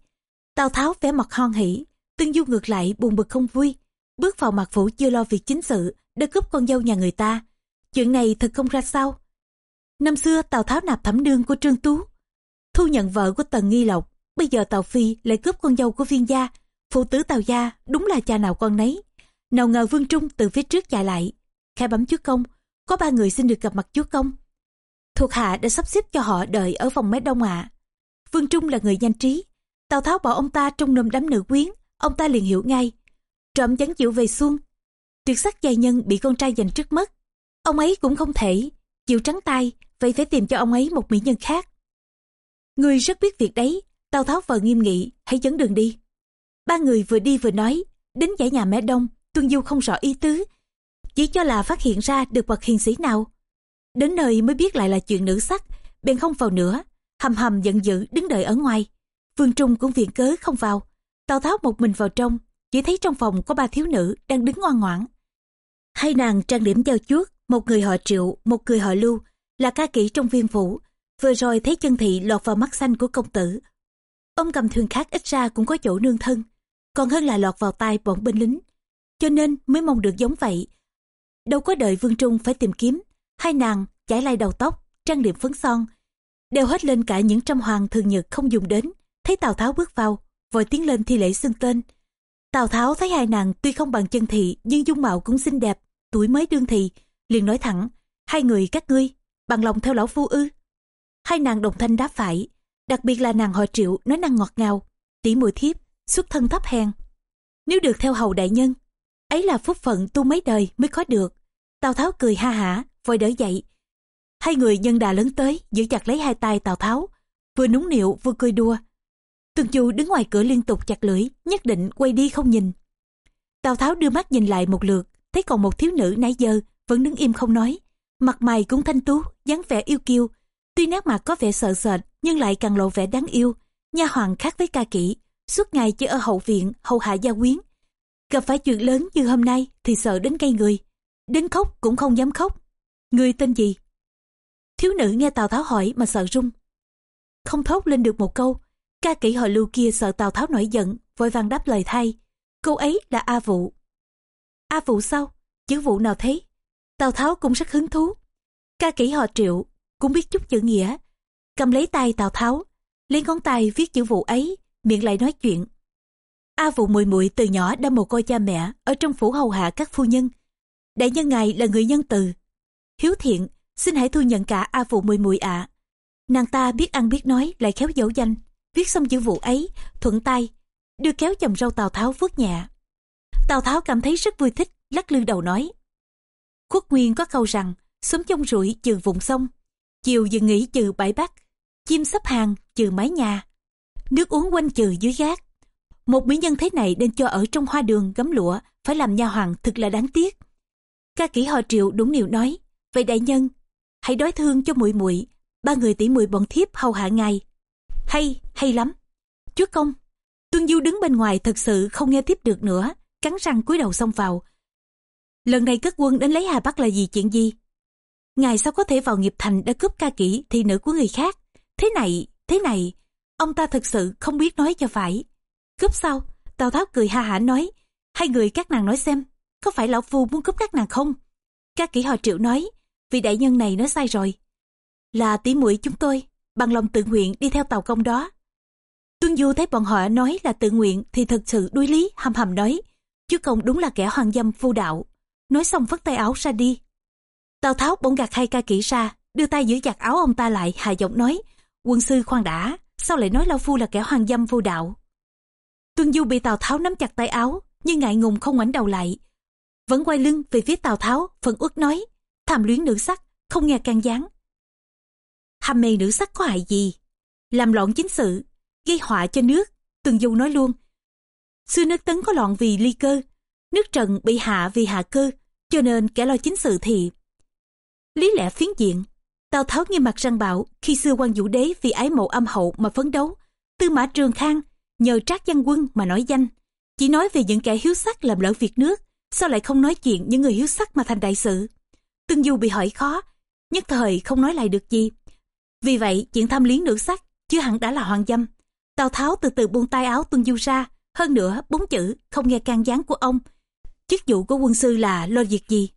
Tào Tháo vẻ mặt hoan hỉ, Tương Du ngược lại buồn bực không vui. Bước vào mặt phủ chưa lo việc chính sự, đã cướp con dâu nhà người ta. Chuyện này thật không ra sao. Năm xưa Tào Tháo nạp thẩm đương của Trương Tú, thu nhận vợ của Tần Nghi Lộc. Bây giờ Tào Phi lại cướp con dâu của viên gia. Phụ tử Tào gia đúng là cha nào con nấy. Nào ngờ Vương Trung từ phía trước chạy lại. Khai bấm chúa công, có ba người xin được gặp mặt chúa công. Thuộc hạ đã sắp xếp cho họ đợi ở phòng mé đông ạ. Vương Trung là người nhanh trí. Tào Tháo bỏ ông ta trong nôm đám nữ quyến, ông ta liền hiểu ngay. Trộm chắn chịu về xuân. Tuyệt sắc giai nhân bị con trai giành trước mất. Ông ấy cũng không thể chịu trắng tay, vậy phải tìm cho ông ấy một mỹ nhân khác. Người rất biết việc đấy, Tào Tháo vờ nghiêm nghị, hãy dẫn đường đi. Ba người vừa đi vừa nói, đến giải nhà mẹ đông, Tuân Du không rõ ý tứ, chỉ cho là phát hiện ra được bậc hiền sĩ nào. Đến nơi mới biết lại là chuyện nữ sắc, bèn không vào nữa, hầm hầm giận dữ đứng đợi ở ngoài. Vương Trung cũng viện cớ không vào, Tào Tháo một mình vào trong, chỉ thấy trong phòng có ba thiếu nữ đang đứng ngoan ngoãn. Hai nàng trang điểm giao chuốt, một người họ triệu, một người họ lưu, là ca kỹ trong viên phủ. Vừa rồi thấy chân thị lọt vào mắt xanh của công tử. Ông cầm thương khác ít ra cũng có chỗ nương thân, còn hơn là lọt vào tay bọn binh lính cho nên mới mong được giống vậy. Đâu có đợi Vương Trung phải tìm kiếm, hai nàng chải lai đầu tóc, trang điểm phấn son, đều hết lên cả những trăm hoàng thường nhật không dùng đến. Thấy Tào Tháo bước vào, vội tiến lên thi lễ xưng tên. Tào Tháo thấy hai nàng tuy không bằng chân thị nhưng dung mạo cũng xinh đẹp, tuổi mới đương thị, liền nói thẳng, hai người các ngươi, bằng lòng theo lão phu ư. Hai nàng đồng thanh đáp phải, đặc biệt là nàng họ triệu nói năng ngọt ngào, tỉ mùi thiếp, xuất thân thấp hèn. Nếu được theo hầu đại nhân, ấy là phúc phận tu mấy đời mới có được. Tào tháo cười ha hả vội đỡ dậy. Hai người nhân đà lớn tới giữ chặt lấy hai tay tào tháo vừa núng nịu vừa cười đua tương chu đứng ngoài cửa liên tục chặt lưỡi nhất định quay đi không nhìn. Tào tháo đưa mắt nhìn lại một lượt thấy còn một thiếu nữ nãy giờ vẫn đứng im không nói mặt mày cũng thanh tú dáng vẻ yêu kiêu tuy nét mặt có vẻ sợ sệt nhưng lại càng lộ vẻ đáng yêu nha hoàng khác với ca kỹ suốt ngày chỉ ở hậu viện hầu hạ gia quyến Gặp phải chuyện lớn như hôm nay thì sợ đến cây người. Đến khóc cũng không dám khóc. Người tên gì? Thiếu nữ nghe Tào Tháo hỏi mà sợ run. Không thốt lên được một câu. Ca kỹ họ lưu kia sợ Tào Tháo nổi giận, vội vàng đáp lời thay. cô ấy là A Vụ. A Vụ sao? Chữ vụ nào thế? Tào Tháo cũng rất hứng thú. Ca kỹ họ triệu, cũng biết chút chữ nghĩa. Cầm lấy tay Tào Tháo, lấy ngón tay viết chữ vụ ấy, miệng lại nói chuyện. A Vụ mùi muội từ nhỏ đã mồ côi cha mẹ ở trong phủ hầu hạ các phu nhân. Đại nhân ngài là người nhân từ. Hiếu thiện, xin hãy thu nhận cả A Vụ mùi muội ạ. Nàng ta biết ăn biết nói lại khéo dấu danh, viết xong chữ vụ ấy, thuận tay, đưa kéo chồng râu Tào Tháo vuốt nhẹ. Tào Tháo cảm thấy rất vui thích, lắc lư đầu nói. Khuất Nguyên có câu rằng, sớm trong rủi trừ vùng sông, chiều dừng nghỉ trừ bãi bắc, chim sắp hàng trừ mái nhà, nước uống quanh trừ dưới gác một mỹ nhân thế này nên cho ở trong hoa đường gấm lụa, phải làm nha hoàng thật là đáng tiếc. Ca kỹ họ triệu đúng điều nói, vậy đại nhân, hãy đói thương cho muội muội ba người tỷ muội bọn thiếp hầu hạ ngài. Hay, hay lắm. Chúa công, Tuân Du đứng bên ngoài thật sự không nghe tiếp được nữa, cắn răng cúi đầu xông vào. Lần này cất quân đến lấy Hà Bắc là gì chuyện gì? Ngài sao có thể vào nghiệp thành đã cướp ca kỹ thì nữ của người khác? Thế này, thế này, ông ta thật sự không biết nói cho phải. Cướp sao? Tào Tháo cười ha hả nói. Hai người các nàng nói xem, có phải lão phu muốn cướp các nàng không? ca kỹ họ triệu nói, vì đại nhân này nói sai rồi. Là tỉ muội chúng tôi, bằng lòng tự nguyện đi theo tàu công đó. Tuân Du thấy bọn họ nói là tự nguyện thì thật sự đuối lý, hầm hầm nói. chứ công đúng là kẻ hoàng dâm phu đạo. Nói xong phất tay áo ra đi. Tào Tháo bỗng gạt hai ca kỹ ra, đưa tay giữ chặt áo ông ta lại, hài giọng nói. Quân sư khoan đã, sao lại nói Lao Phu là kẻ hoàng dâm vô đạo? Tuân Du bị Tào Tháo nắm chặt tay áo, nhưng ngại ngùng không ngoảnh đầu lại. Vẫn quay lưng về phía Tào Tháo, phần uất nói, tham luyến nữ sắc, không nghe can gián. Hàm mê nữ sắc có hại gì? Làm loạn chính sự, gây họa cho nước. Tuân Du nói luôn, xưa nước tấn có loạn vì ly cơ, nước trần bị hạ vì hạ cơ, cho nên kẻ lo chính sự thì lý lẽ phiến diện Tào Tháo nghiêm mặt răng bạo khi xưa quan vũ đế vì ái mộ âm hậu mà phấn đấu. Tư mã Trường Khang nhờ trác văn quân mà nói danh. Chỉ nói về những kẻ hiếu sắc làm lỡ việc nước, sao lại không nói chuyện những người hiếu sắc mà thành đại sự. Tương Du bị hỏi khó, nhất thời không nói lại được gì. Vì vậy chuyện tham liếng nữ sắc chưa hẳn đã là hoàng dâm. Tào Tháo từ từ buông tay áo Tương Du ra, hơn nữa bốn chữ không nghe can gián của ông. Chức vụ của quân sư là lo việc gì?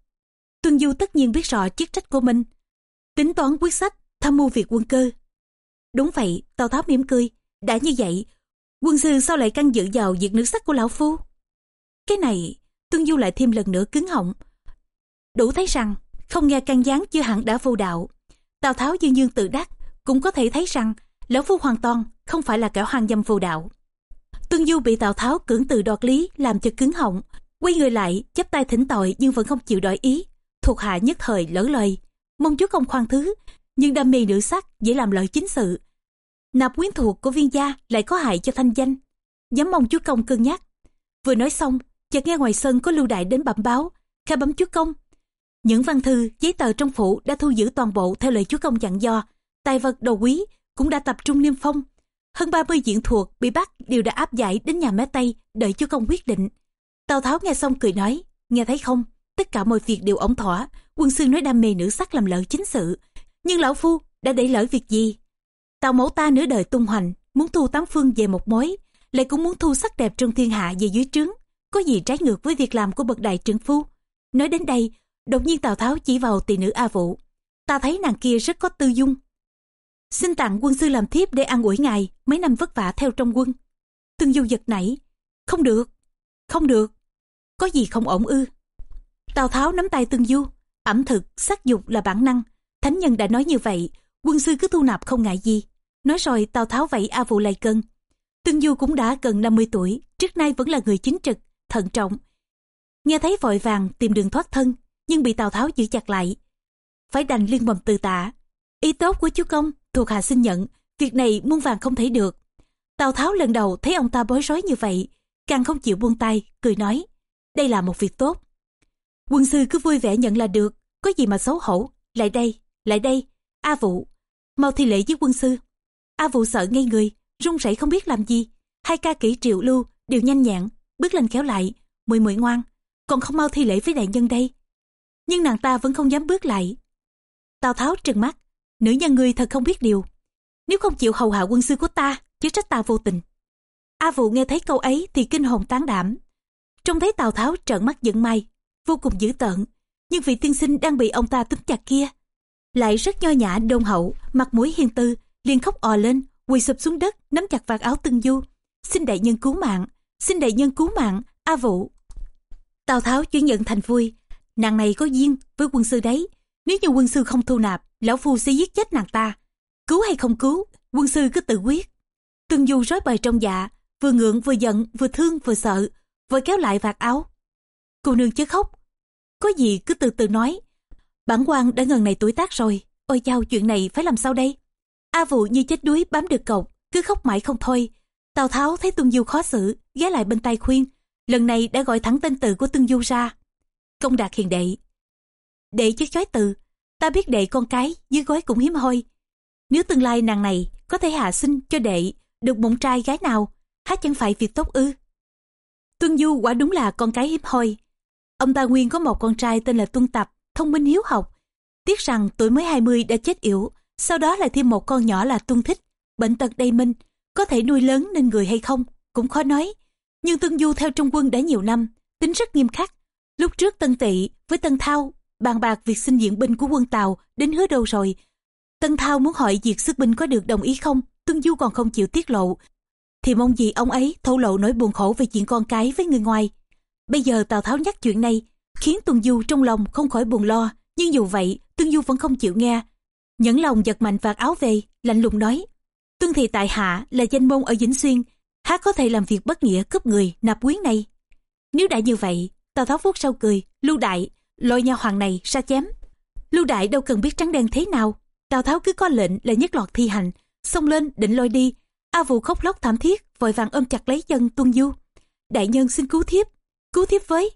Tuân Du tất nhiên biết rõ chức trách của mình, tính toán quyết sách, tham mưu việc quân cơ. Đúng vậy, Tào Tháo mỉm cười. Đã như vậy, quân sư sao lại căn dự vào việc nữ sắc của lão phu? Cái này, Tuân Du lại thêm lần nữa cứng họng. Đủ thấy rằng, không nghe căn gián chưa hẳn đã vô đạo. Tào Tháo dương dương tự đắc, cũng có thể thấy rằng, lão phu hoàn toàn không phải là kẻ hoang dâm vô đạo. Tuân Du bị Tào Tháo cưỡng từ đoạt lý làm cho cứng họng, quay người lại, chắp tay thỉnh tội nhưng vẫn không chịu đổi ý. Thuộc hạ nhất thời lỡ lời, mong chúa công khoan thứ nhưng đam mê nữ sắc dễ làm lợi chính sự. Nạp quyến thuộc của viên gia lại có hại cho thanh danh. Dám mong chúa công cân nhắc. Vừa nói xong chợt nghe ngoài sân có lưu đại đến bẩm báo khai bấm chúa công. Những văn thư giấy tờ trong phủ đã thu giữ toàn bộ theo lời chúa công dặn dò, tài vật đồ quý cũng đã tập trung niêm phong. Hơn 30 diện thuộc bị bắt đều đã áp giải đến nhà mé tây đợi chúa công quyết định. Tào tháo nghe xong cười nói nghe thấy không? Tất cả mọi việc đều ổn thỏa. Quân sư nói đam mê nữ sắc làm lỡ chính sự. Nhưng lão phu đã để lỡ việc gì? Tào mẫu ta nửa đời tung hoành muốn thu tám phương về một mối lại cũng muốn thu sắc đẹp trong thiên hạ về dưới trướng. Có gì trái ngược với việc làm của bậc đại trưởng phu? Nói đến đây đột nhiên tào tháo chỉ vào tỷ nữ a vũ, ta thấy nàng kia rất có tư dung. Xin tặng quân sư làm thiếp để ăn ủi ngài mấy năm vất vả theo trong quân. Tương du giật nảy. Không được không được. Có gì không ổn ư? Tào Tháo nắm tay Tương Du, ẩm thực, sắc dục là bản năng. Thánh nhân đã nói như vậy, quân sư cứ thu nạp không ngại gì. Nói rồi Tào Tháo vẫy A Vụ lại cân. Tương Du cũng đã gần 50 tuổi, trước nay vẫn là người chính trực, thận trọng. Nghe thấy vội vàng tìm đường thoát thân, nhưng bị Tào Tháo giữ chặt lại. Phải đành liên mầm từ tạ. Ý tốt của chúa công, thuộc hạ xin nhận, việc này muôn vàng không thể được. Tào Tháo lần đầu thấy ông ta bối rối như vậy, càng không chịu buông tay, cười nói. Đây là một việc tốt, Quân sư cứ vui vẻ nhận là được, có gì mà xấu hổ. Lại đây, lại đây, A Vũ, mau thi lễ với quân sư. A Vũ sợ ngay người, run rẩy không biết làm gì. Hai ca kỹ triệu lưu đều nhanh nhẹn, bước lên kéo lại, mùi mùi ngoan, còn không mau thi lễ với đại nhân đây. Nhưng nàng ta vẫn không dám bước lại. Tào Tháo trừng mắt, nữ nhân ngươi thật không biết điều. Nếu không chịu hầu hạ quân sư của ta, chứ trách ta vô tình. A Vũ nghe thấy câu ấy thì kinh hồn tán đảm. Trông thấy Tào Tháo trợn mắt giận mai, vô cùng dữ tợn, nhưng vị tiên sinh đang bị ông ta túm chặt kia lại rất nho nhã, đôn hậu, mặt mũi hiền tư liền khóc ò lên, quỳ sụp xuống đất, nắm chặt vạt áo tân du. Xin đại nhân cứu mạng, xin đại nhân cứu mạng, a vụ tào tháo chuyển nhận thành vui. Nàng này có duyên với quân sư đấy, nếu như quân sư không thu nạp, lão phu sẽ giết chết nàng ta. Cứu hay không cứu, quân sư cứ tự quyết. Tương du rối bời trong dạ vừa ngượng vừa giận, vừa thương vừa sợ, vội kéo lại vạt áo cô nương chứ khóc. Có gì cứ từ từ nói. Bản quan đã ngần này tuổi tác rồi. Ôi chao, chuyện này phải làm sao đây? A vụ như chết đuối bám được cọc cứ khóc mãi không thôi. Tào tháo thấy tương du khó xử, ghé lại bên tay khuyên. Lần này đã gọi thẳng tên tự của tương du ra. Công đạt hiền đệ. Đệ chứ chói từ, ta biết đệ con cái, dưới gối cũng hiếm hoi. Nếu tương lai nàng này có thể hạ sinh cho đệ được bụng trai gái nào, há chẳng phải việc tốt ư? Tuân du quả đúng là con cái hiếm hoi. Ông ta nguyên có một con trai tên là Tuân Tập, thông minh hiếu học. Tiếc rằng tuổi mới 20 đã chết yểu, sau đó lại thêm một con nhỏ là Tuân Thích, bệnh tật đầy minh, có thể nuôi lớn nên người hay không, cũng khó nói. Nhưng Tuân Du theo trong quân đã nhiều năm, tính rất nghiêm khắc. Lúc trước Tân Tị với Tân Thao bàn bạc việc xin diện binh của quân Tàu đến hứa đâu rồi. Tân Thao muốn hỏi việc sức binh có được đồng ý không, Tuân Du còn không chịu tiết lộ. thì mong gì ông ấy thổ lộ nỗi buồn khổ về chuyện con cái với người ngoài. Bây giờ Tào Tháo nhắc chuyện này, khiến Tuân Du trong lòng không khỏi buồn lo, nhưng dù vậy, Tuân Du vẫn không chịu nghe. Nhẫn lòng giật mạnh vạt áo về, lạnh lùng nói, Tuân thì tại hạ là danh môn ở Vĩnh Xuyên, há có thể làm việc bất nghĩa cướp người nạp quyến này. Nếu đã như vậy, Tào Tháo vuốt sau cười, lưu đại, lôi nha hoàng này ra chém. Lưu đại đâu cần biết trắng đen thế nào, Tào Tháo cứ có lệnh là nhất loạt thi hành, xông lên định lôi đi. A Vũ khóc lóc thảm thiết, vội vàng ôm chặt lấy chân Tuân Du. Đại nhân xin cứu thiếp, cứu thiếp với.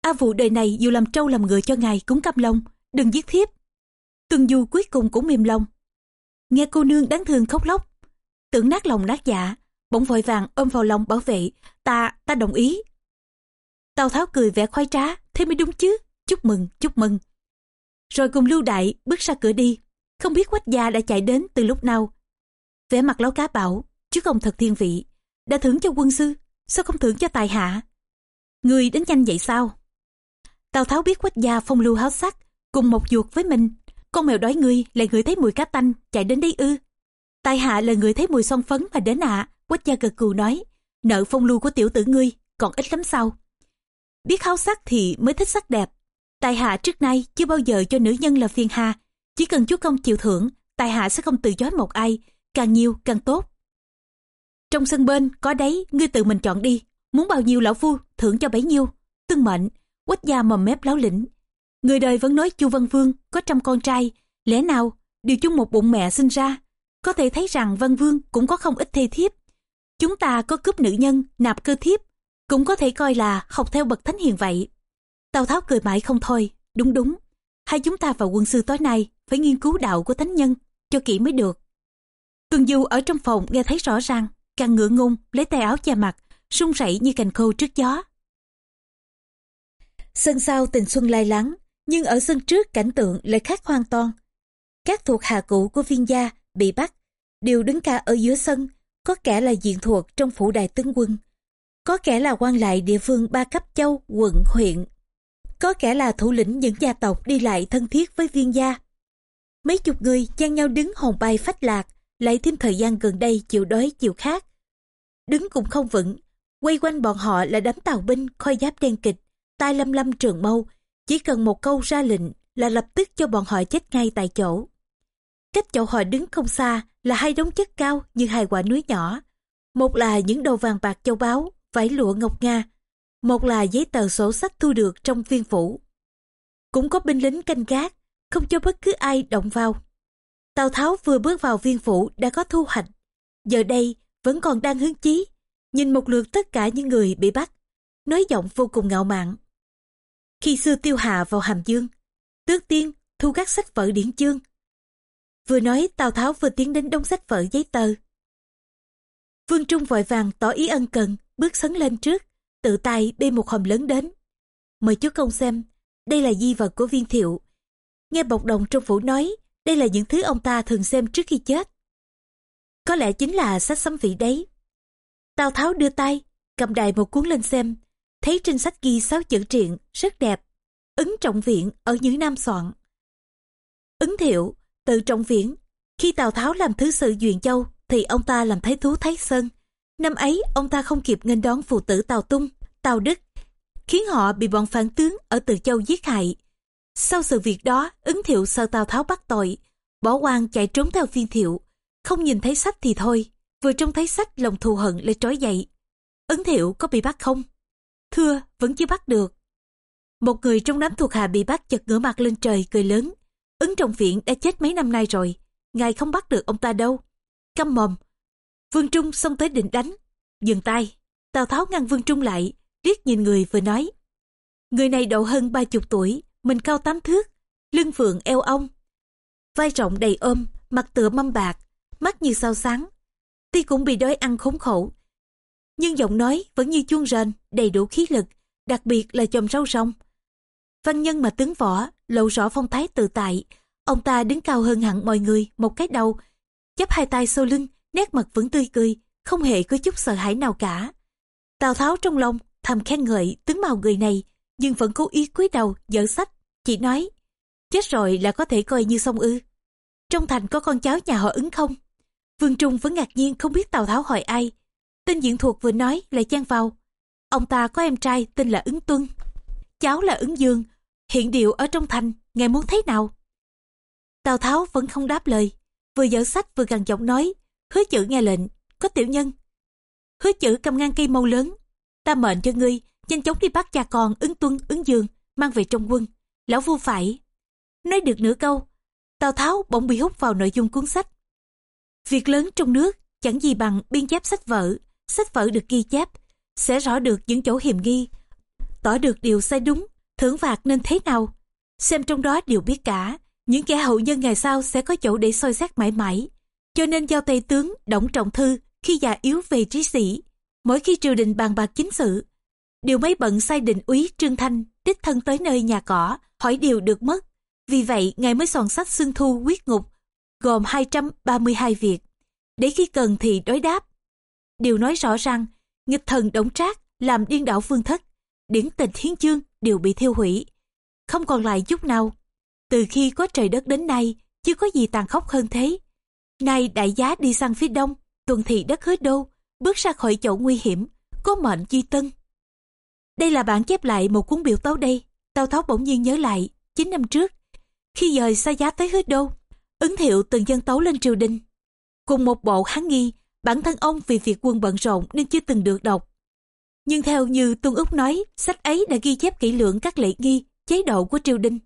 A Vũ đời này dù làm trâu làm người cho ngài cũng cam lòng, đừng giết thiếp. Tuân Du cuối cùng cũng mềm lòng. Nghe cô nương đáng thương khóc lóc, tưởng nát lòng nát dạ, bỗng vội vàng ôm vào lòng bảo vệ, ta, ta đồng ý. Tào Tháo cười vẻ khoái trá, thế mới đúng chứ, chúc mừng, chúc mừng. Rồi cùng lưu đại bước ra cửa đi, không biết quách gia đã chạy đến từ lúc nào. Vẻ mặt lão cá bảo, chứ không thật thiên vị, đã thưởng cho quân sư, sao không thưởng cho tài hạ? Người đến nhanh vậy sao? Tào Tháo biết quách gia phong lưu háo sắc, cùng một ruột với mình. Con mèo đói ngươi lại ngửi thấy mùi cá tanh, chạy đến đây ư. Tài hạ là người thấy mùi son phấn mà đến ạ. À. Quách gia gật cù nói, nợ phong lưu của tiểu tử ngươi, còn ít lắm sao? Biết háo sắc thì mới thích sắc đẹp. Tài hạ trước nay chưa bao giờ cho nữ nhân là phiền hà. Chỉ cần chúa công chịu thưởng, tài hạ sẽ không từ chối một ai, càng nhiều càng tốt. Trong sân bên có đấy, ngươi tự mình chọn đi. Muốn bao nhiêu lão phu, thưởng cho bấy nhiêu. Tương mệnh, quách gia mầm mép láo lĩnh. Người đời vẫn nói chu Văn Vương có trăm con trai, lẽ nào đều chung một bụng mẹ sinh ra. Có thể thấy rằng Văn Vương cũng có không ít thê thiếp. Chúng ta có cướp nữ nhân, nạp cơ thiếp, cũng có thể coi là học theo bậc thánh hiền vậy. Tào Tháo cười mãi không thôi, đúng đúng. Hai chúng ta vào quân sư tối nay phải nghiên cứu đạo của thánh nhân, cho kỹ mới được. Tuần Du ở trong phòng nghe thấy rõ ràng, càng ngựa ngùng lấy tay áo che mặt, run rẩy như cành khô trước gió. Sân sau tình xuân lai lắng, nhưng ở sân trước cảnh tượng lại khác hoàn toàn. Các thuộc hạ cũ của viên gia bị bắt, đều đứng cả ở giữa sân, có kẻ là diện thuộc trong phủ đại tướng quân, có kẻ là quan lại địa phương ba cấp châu, quận, huyện, có kẻ là thủ lĩnh những gia tộc đi lại thân thiết với viên gia. Mấy chục người chen nhau đứng hồn bay phách lạc, lại thêm thời gian gần đây chịu đói chịu khát. Đứng cũng không vững, quay quanh bọn họ là đám tàu binh khôi giáp đen kịch, tai lâm lâm trường mâu, chỉ cần một câu ra lệnh là lập tức cho bọn họ chết ngay tại chỗ. Cách chỗ họ đứng không xa là hai đống chất cao như hai quả núi nhỏ. Một là những đồ vàng bạc châu báu, vải lụa ngọc nga, một là giấy tờ sổ sách thu được trong viên phủ. Cũng có binh lính canh gác, không cho bất cứ ai động vào. Tào Tháo vừa bước vào viên phủ đã có thu hoạch. Giờ đây vẫn còn đang hứng chí, nhìn một lượt tất cả những người bị bắt, nói giọng vô cùng ngạo mạn. Khi xưa tiêu hạ vào hàm dương, tước tiên thu các sách vở điển chương. Vừa nói Tào Tháo vừa tiến đến đông sách vở giấy tờ. Vương Trung vội vàng tỏ ý ân cần, bước sấn lên trước, tự tay bê một hòm lớn đến. Mời chú công xem, đây là di vật của viên thiệu. Nghe bộc đồng trong phủ nói, đây là những thứ ông ta thường xem trước khi chết. Có lẽ chính là sách sấm vị đấy. Tào Tháo đưa tay, cầm đài một cuốn lên xem, thấy trên sách ghi sáu chữ triện, rất đẹp. Ứng trọng viện ở những nam soạn. Ứng thiệu, từ trọng viễn. Khi Tào Tháo làm thứ sự Duyện Châu, thì ông ta làm thái thú Thái Sơn. Năm ấy, ông ta không kịp nghênh đón phụ tử Tào Tung, Tào Đức, khiến họ bị bọn phản tướng ở Từ Châu giết hại. Sau sự việc đó, ứng thiệu sợ Tào Tháo bắt tội, bỏ quan chạy trốn theo phiên thiệu. Không nhìn thấy sách thì thôi, vừa trông thấy sách lòng thù hận lại trói dậy. ấn thiệu có bị bắt không? Thưa, vẫn chưa bắt được. Một người trong đám thuộc hạ bị bắt chật ngửa mặt lên trời cười lớn. Ứng trọng viện đã chết mấy năm nay rồi, ngài không bắt được ông ta đâu. Căm mồm, Vương Trung xông tới định đánh. Dừng tay, Tào Tháo ngăn Vương Trung lại, liếc nhìn người vừa nói. Người này độ hơn ba chục tuổi, mình cao tám thước, lưng phượng eo ong. Vai rộng đầy ôm, mặt tựa mâm bạc, mắt như sao sáng. Tuy cũng bị đói ăn khốn khổ, nhưng giọng nói vẫn như chuông rền, đầy đủ khí lực, đặc biệt là chồng rau rong. Văn nhân mà tướng võ, lộ rõ phong thái tự tại, ông ta đứng cao hơn hẳn mọi người một cái đầu, chắp hai tay sau lưng, nét mặt vẫn tươi cười, không hề có chút sợ hãi nào cả. Tào Tháo trong lòng thầm khen ngợi tướng mạo người này, nhưng vẫn cố ý cúi đầu dở sách, chỉ nói, chết rồi là có thể coi như xong ư. Trong thành có con cháu nhà họ ứng không? Vương Trung vẫn ngạc nhiên không biết Tào Tháo hỏi ai. Tên diện thuộc vừa nói lại chen vào. Ông ta có em trai tên là ứng tuân. Cháu là ứng dương, hiện điệu ở trong thành, ngài muốn thấy nào? Tào Tháo vẫn không đáp lời, vừa dở sách vừa gần giọng nói, hứa chữ nghe lệnh, có tiểu nhân. Hứa chữ cầm ngang cây mâu lớn, ta mệnh cho ngươi, nhanh chóng đi bắt cha con ứng tuân, ứng dương, mang về trong quân. Lão vua phải. Nói được nửa câu, Tào Tháo bỗng bị hút vào nội dung cuốn sách. Việc lớn trong nước chẳng gì bằng biên chép sách vở, sách vở được ghi chép, sẽ rõ được những chỗ hiểm nghi, tỏ được điều sai đúng, thưởng phạt nên thế nào. Xem trong đó đều biết cả, những kẻ hậu nhân ngày sau sẽ có chỗ để soi xét mãi mãi. Cho nên giao tây tướng Đổng Trọng Thư khi già yếu về trí sĩ, mỗi khi triều đình bàn bạc chính sự, điều mấy bận sai định úy Trương Thanh đích thân tới nơi nhà cỏ, hỏi điều được mất. Vì vậy, ngài mới soạn sách xương thu quyết ngục, gồm 232 việc, để khi cần thì đối đáp. Điều nói rõ rằng, nghịch thần đổng trác làm điên đảo phương thất, điển tịch hiến chương đều bị thiêu hủy. Không còn lại chút nào. Từ khi có trời đất đến nay, chưa có gì tàn khốc hơn thế. Nay đại giá đi sang phía đông, tuần thị đất hứa đô, bước ra khỏi chỗ nguy hiểm, có mệnh duy tân. Đây là bản chép lại một cuốn biểu tấu đây. Tào Tháo bỗng nhiên nhớ lại, 9 năm trước, khi dời xa giá tới hứa đô, ứng thiệu từng dân tấu lên triều đình. Cùng một bộ hán nghi, bản thân ông vì việc quân bận rộn nên chưa từng được đọc. Nhưng theo như Tuân Úc nói, sách ấy đã ghi chép kỹ lưỡng các lễ nghi, chế độ của triều đình.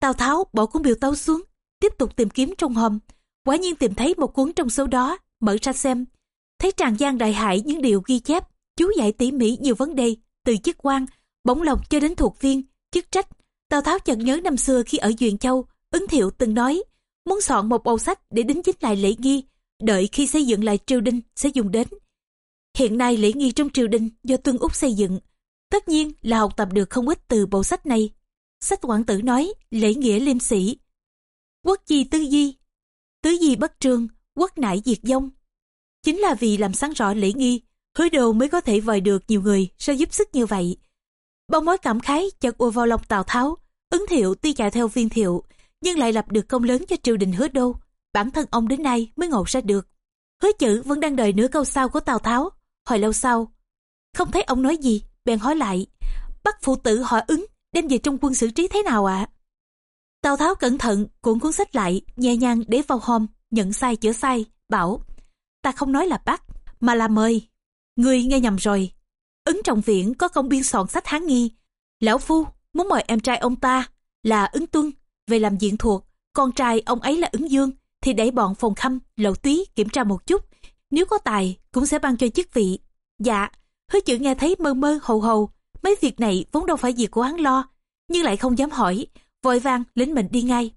Tào Tháo bỏ cuốn biểu tấu xuống, tiếp tục tìm kiếm trong hòm. Quả nhiên tìm thấy một cuốn trong số đó, mở ra xem. Thấy tràn gian đại hải những điều ghi chép, chú giải tỉ mỉ nhiều vấn đề, từ chức quan, bổng lộc cho đến thuộc viên, chức trách. Tào Tháo chợt nhớ năm xưa khi ở Duyện Châu, ứng thiệu từng nói, muốn soạn một bộ sách để đính chính lại lễ nghi, đợi khi xây dựng lại triều đình sẽ dùng đến. Hiện nay lễ nghi trong triều đình do Tuân Úc xây dựng, tất nhiên là học tập được không ít từ bộ sách này. Sách quản tử nói lễ nghĩa liêm sĩ. Quốc chi tư di, tứ di bất trương, quốc nại diệt dông. Chính là vì làm sáng rõ lễ nghi, hứa đồ mới có thể vời được nhiều người ra giúp sức như vậy. Bao mối cảm khái chợt ùa vào lòng Tào Tháo, ứng thiệu tuy chạy theo viên thiệu, nhưng lại lập được công lớn cho triều đình hứa đô. Bản thân ông đến nay mới ngộ ra được. Hứa chữ vẫn đang đợi nửa câu sau của Tào Tháo. Hồi lâu sau, không thấy ông nói gì, bèn hỏi lại. Bắt phụ tử họ ứng, đem về trong quân xử trí thế nào ạ? Tào Tháo cẩn thận, cuộn cuốn sách lại, nhẹ nhàng để vào hòm, nhận sai chữa sai, bảo. Ta không nói là bắt, mà là mời. người nghe nhầm rồi. Ứng trọng viện có công biên soạn sách hán nghi. Lão Phu muốn mời em trai ông ta là ứng tuân về làm diện thuộc. Con trai ông ấy là ứng dương thì để bọn phòng khâm, lậu túy kiểm tra một chút. Nếu có tài cũng sẽ ban cho chức vị. Dạ, hứa chữ nghe thấy mơ mơ hầu hầu. Mấy việc này vốn đâu phải việc của hắn lo. Nhưng lại không dám hỏi. Vội vàng lính mình đi ngay.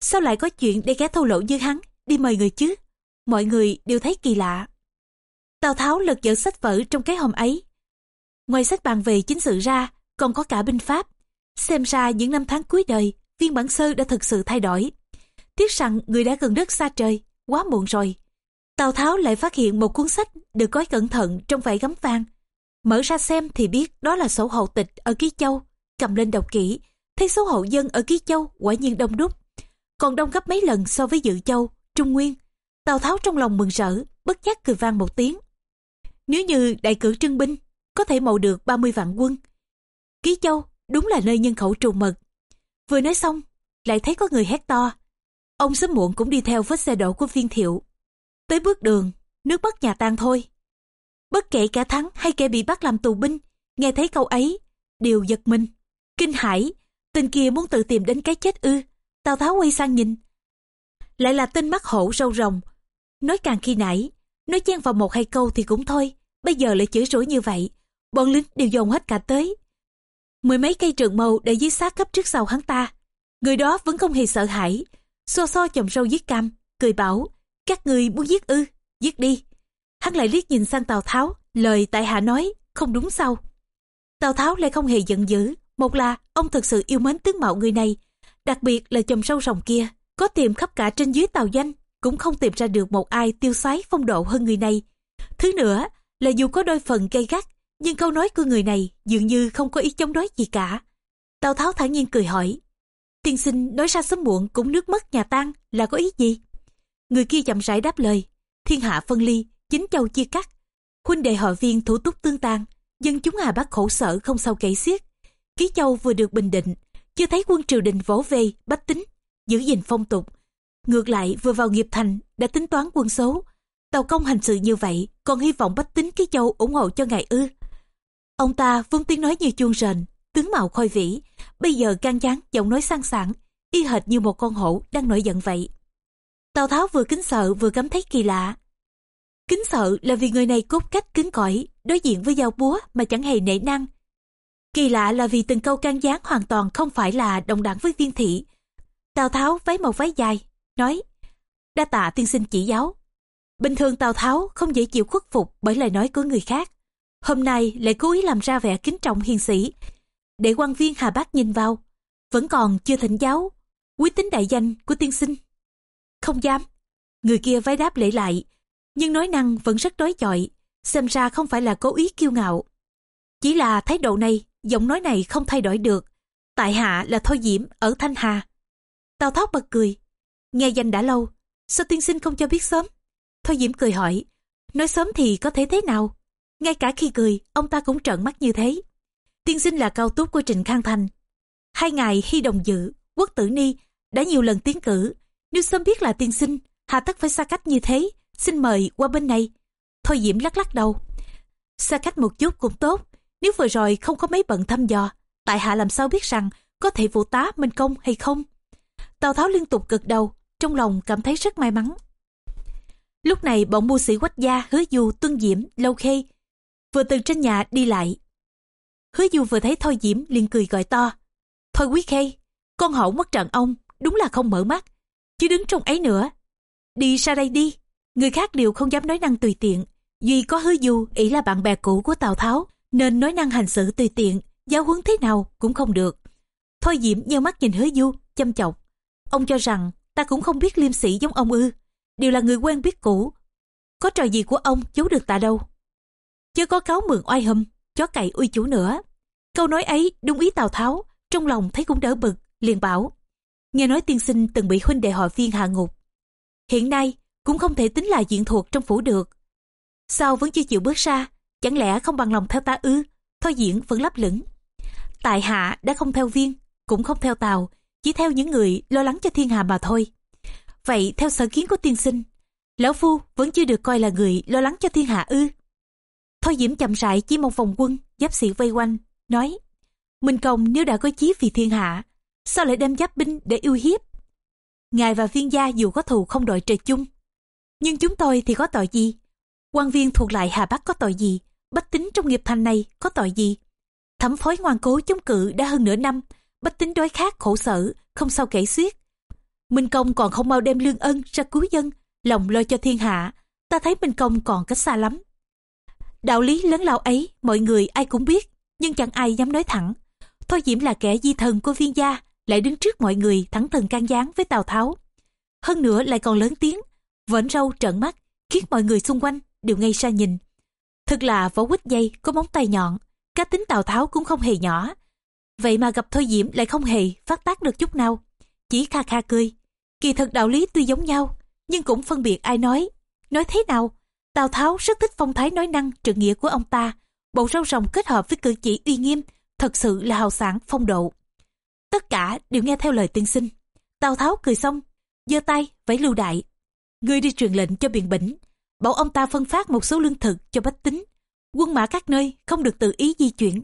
Sao lại có chuyện để ghé thâu lỗ như hắn đi mời người chứ? Mọi người đều thấy kỳ lạ. Tào Tháo lật dở sách vở trong cái hòm ấy. Ngoài sách bàn về chính sự ra, còn có cả binh pháp. Xem ra những năm tháng cuối đời, viên bản sơ đã thực sự thay đổi. Tiếc rằng người đã gần đất xa trời, quá muộn rồi. Tào Tháo lại phát hiện một cuốn sách được gói cẩn thận trong vải gấm vàng. Mở ra xem thì biết đó là sổ hậu tịch ở Ký Châu. Cầm lên đọc kỹ, thấy số hậu dân ở Ký Châu quả nhiên đông đúc. Còn đông gấp mấy lần so với Dự Châu, Trung Nguyên. Tào Tháo trong lòng mừng rỡ, bất giác cười vang một tiếng. Nếu như đại cử trưng binh, có thể mậu được 30 vạn quân. Ký Châu đúng là nơi nhân khẩu trù mật. Vừa nói xong, lại thấy có người hét to. Ông sớm muộn cũng đi theo vết xe đổ của viên thiệu. Tới bước đường, nước mắt nhà tan thôi. Bất kể cả thắng hay kẻ bị bắt làm tù binh, nghe thấy câu ấy, đều giật mình. Kinh hãi, tên kia muốn tự tìm đến cái chết ư. Tào Tháo quay sang nhìn. Lại là tên mắt hổ râu rồng. Nói càng khi nãy, nói chen vào một hai câu thì cũng thôi. Bây giờ lại chửi rủa như vậy. Bọn lính đều dồn hết cả tới. Mười mấy cây trường mâu để dưới xác cấp trước sau hắn ta. Người đó vẫn không hề sợ hãi. So so chồng râu giết cam, cười bảo. Các người muốn giết ư, giết đi. Hắn lại liếc nhìn sang Tào Tháo, lời tại hạ nói, không đúng sao. Tào Tháo lại không hề giận dữ. Một là ông thật sự yêu mến tướng mạo người này, đặc biệt là chồng sâu rồng kia, có tìm khắp cả trên dưới tàu danh, cũng không tìm ra được một ai tiêu xoáy phong độ hơn người này. Thứ nữa là dù có đôi phần gay gắt, nhưng câu nói của người này dường như không có ý chống đối gì cả. Tào Tháo thản nhiên cười hỏi, tiên sinh nói ra sớm muộn cũng nước mất nhà tan là có ý gì? Người kia chậm rãi đáp lời, thiên hạ phân ly, chính châu chia cắt. huynh đệ họ viên thủ túc tương tàn dân chúng hà bắc khổ sở không sao kể xiết ký châu vừa được bình định chưa thấy quân triều đình vỗ về bách tính giữ gìn phong tục ngược lại vừa vào nghiệp thành đã tính toán quân số tàu công hành sự như vậy còn hy vọng bách tính ký châu ủng hộ cho ngài ư ông ta vốn tiếng nói như chuông rền, tướng mạo khôi vĩ, bây giờ can gián giọng nói sang sảng, y hệt như một con hổ đang nổi giận vậy. Tào tháo vừa kính sợ vừa cảm thấy kỳ lạ. Kính sợ là vì người này cốt cách cứng cỏi, đối diện với dao búa mà chẳng hề nể năng kỳ lạ là vì từng câu can gián hoàn toàn không phải là đồng đẳng với viên thị. Tào tháo váy một váy dài, nói, đa tạ tiên sinh chỉ giáo. Bình thường tào tháo không dễ chịu khuất phục bởi lời nói của người khác hôm nay lại cố ý làm ra vẻ kính trọng hiền sĩ. Để quan viên hà bắc nhìn vào, vẫn còn chưa thỉnh giáo. Quý tính đại danh của tiên sinh. Không dám. Người kia vái đáp lễ lại, nhưng nói năng vẫn rất đối chọi, xem ra không phải là cố ý kiêu ngạo. Chỉ là thái độ này, giọng nói này không thay đổi được. Tại hạ là thôi diễm ở thanh hà. Tào tháo bật cười. Nghe danh đã lâu, sao tiên sinh không cho biết sớm? Thôi diễm cười hỏi, nói sớm thì có thể thế nào? Ngay cả khi cười ông ta cũng trợn mắt như thế tiên sinh là cao túc của Trịnh Khang Thành. Hai ngày khi đồng dự, quốc tử ni đã nhiều lần tiến cử. Nếu sớm biết là tiên sinh, hà tất phải xa cách như thế, xin mời qua bên này. Thôi Diễm lắc lắc đầu. Xa cách một chút cũng tốt, nếu vừa rồi không có mấy bận thăm dò, tại hạ làm sao biết rằng có thể vụ tá Minh Công hay không. Tào Tháo liên tục gật đầu, trong lòng cảm thấy rất may mắn. Lúc này bọn mưu sĩ quách gia, hứa du, tuân diễm, lâu khê, vừa từ trên nhà đi lại, Hứa du vừa thấy Thôi Diễm liền cười gọi to. Thôi quý khê, con hậu mất trận ông, đúng là không mở mắt. Chứ đứng trong ấy nữa. Đi ra đây đi. Người khác đều không dám nói năng tùy tiện. Duy có hứa du, ý là bạn bè cũ của Tào Tháo, nên nói năng hành xử tùy tiện, giáo huấn thế nào cũng không được. Thôi Diễm nheo mắt nhìn hứa du, chăm chọc. Ông cho rằng ta cũng không biết liêm sĩ giống ông ư. Đều là người quen biết cũ. Có trò gì của ông giấu được ta đâu chớ có cáo mượn oai hâm, chó cậy uy chủ nữa. Câu nói ấy đúng ý Tào Tháo, trong lòng thấy cũng đỡ bực, liền bảo. Nghe nói tiên sinh từng bị huynh đệ họ viên hạ ngục. Hiện nay cũng không thể tính là diện thuộc trong phủ được. Sao vẫn chưa chịu bước ra, chẳng lẽ không bằng lòng theo ta ư? Thôi diễn vẫn lấp lửng. Tại hạ đã không theo viên, cũng không theo tàu, chỉ theo những người lo lắng cho thiên hạ mà thôi. Vậy theo sở kiến của tiên sinh, lão phu vẫn chưa được coi là người lo lắng cho thiên hạ ư? Thôi Diễm chậm rãi chỉ một vòng quân, giáp sĩ vây quanh, nói Minh Công nếu đã có chí vì thiên hạ, sao lại đem giáp binh để yêu hiếp? Ngài và viên gia dù có thù không đội trời chung, nhưng chúng tôi thì có tội gì? quan viên thuộc lại Hà Bắc có tội gì? Bách tính trong nghiệp thành này có tội gì? Thẩm phối ngoan cố chống cự đã hơn nửa năm, bách tính đói khát khổ sở, không sao kể xiết. Minh Công còn không mau đem lương ân ra cứu dân, lòng lo cho thiên hạ, ta thấy Minh Công còn cách xa lắm. Đạo lý lớn lao ấy, mọi người ai cũng biết, nhưng chẳng ai dám nói thẳng. Thôi Diễm là kẻ di thần của viên gia, lại đứng trước mọi người thẳng thừng can gián với Tào Tháo. Hơn nữa lại còn lớn tiếng, vỡn râu trợn mắt, khiến mọi người xung quanh đều ngay xa nhìn. Thật là võ quýt dây có móng tay nhọn, cá tính Tào Tháo cũng không hề nhỏ. Vậy mà gặp Thôi Diễm lại không hề phát tác được chút nào, chỉ kha kha cười. Kỳ thật đạo lý tuy giống nhau, nhưng cũng phân biệt ai nói. Nói thế nào, Tào Tháo rất thích phong thái nói năng trượng nghĩa của ông ta. Bộ râu rồng kết hợp với cử chỉ uy nghiêm, thật sự là hào sản phong độ. Tất cả đều nghe theo lời tiên sinh. Tào Tháo cười xong, giơ tay vẫy lưu đại. Người đi truyền lệnh cho biện bỉnh, bảo ông ta phân phát một số lương thực cho bách tính. Quân mã các nơi không được tự ý di chuyển.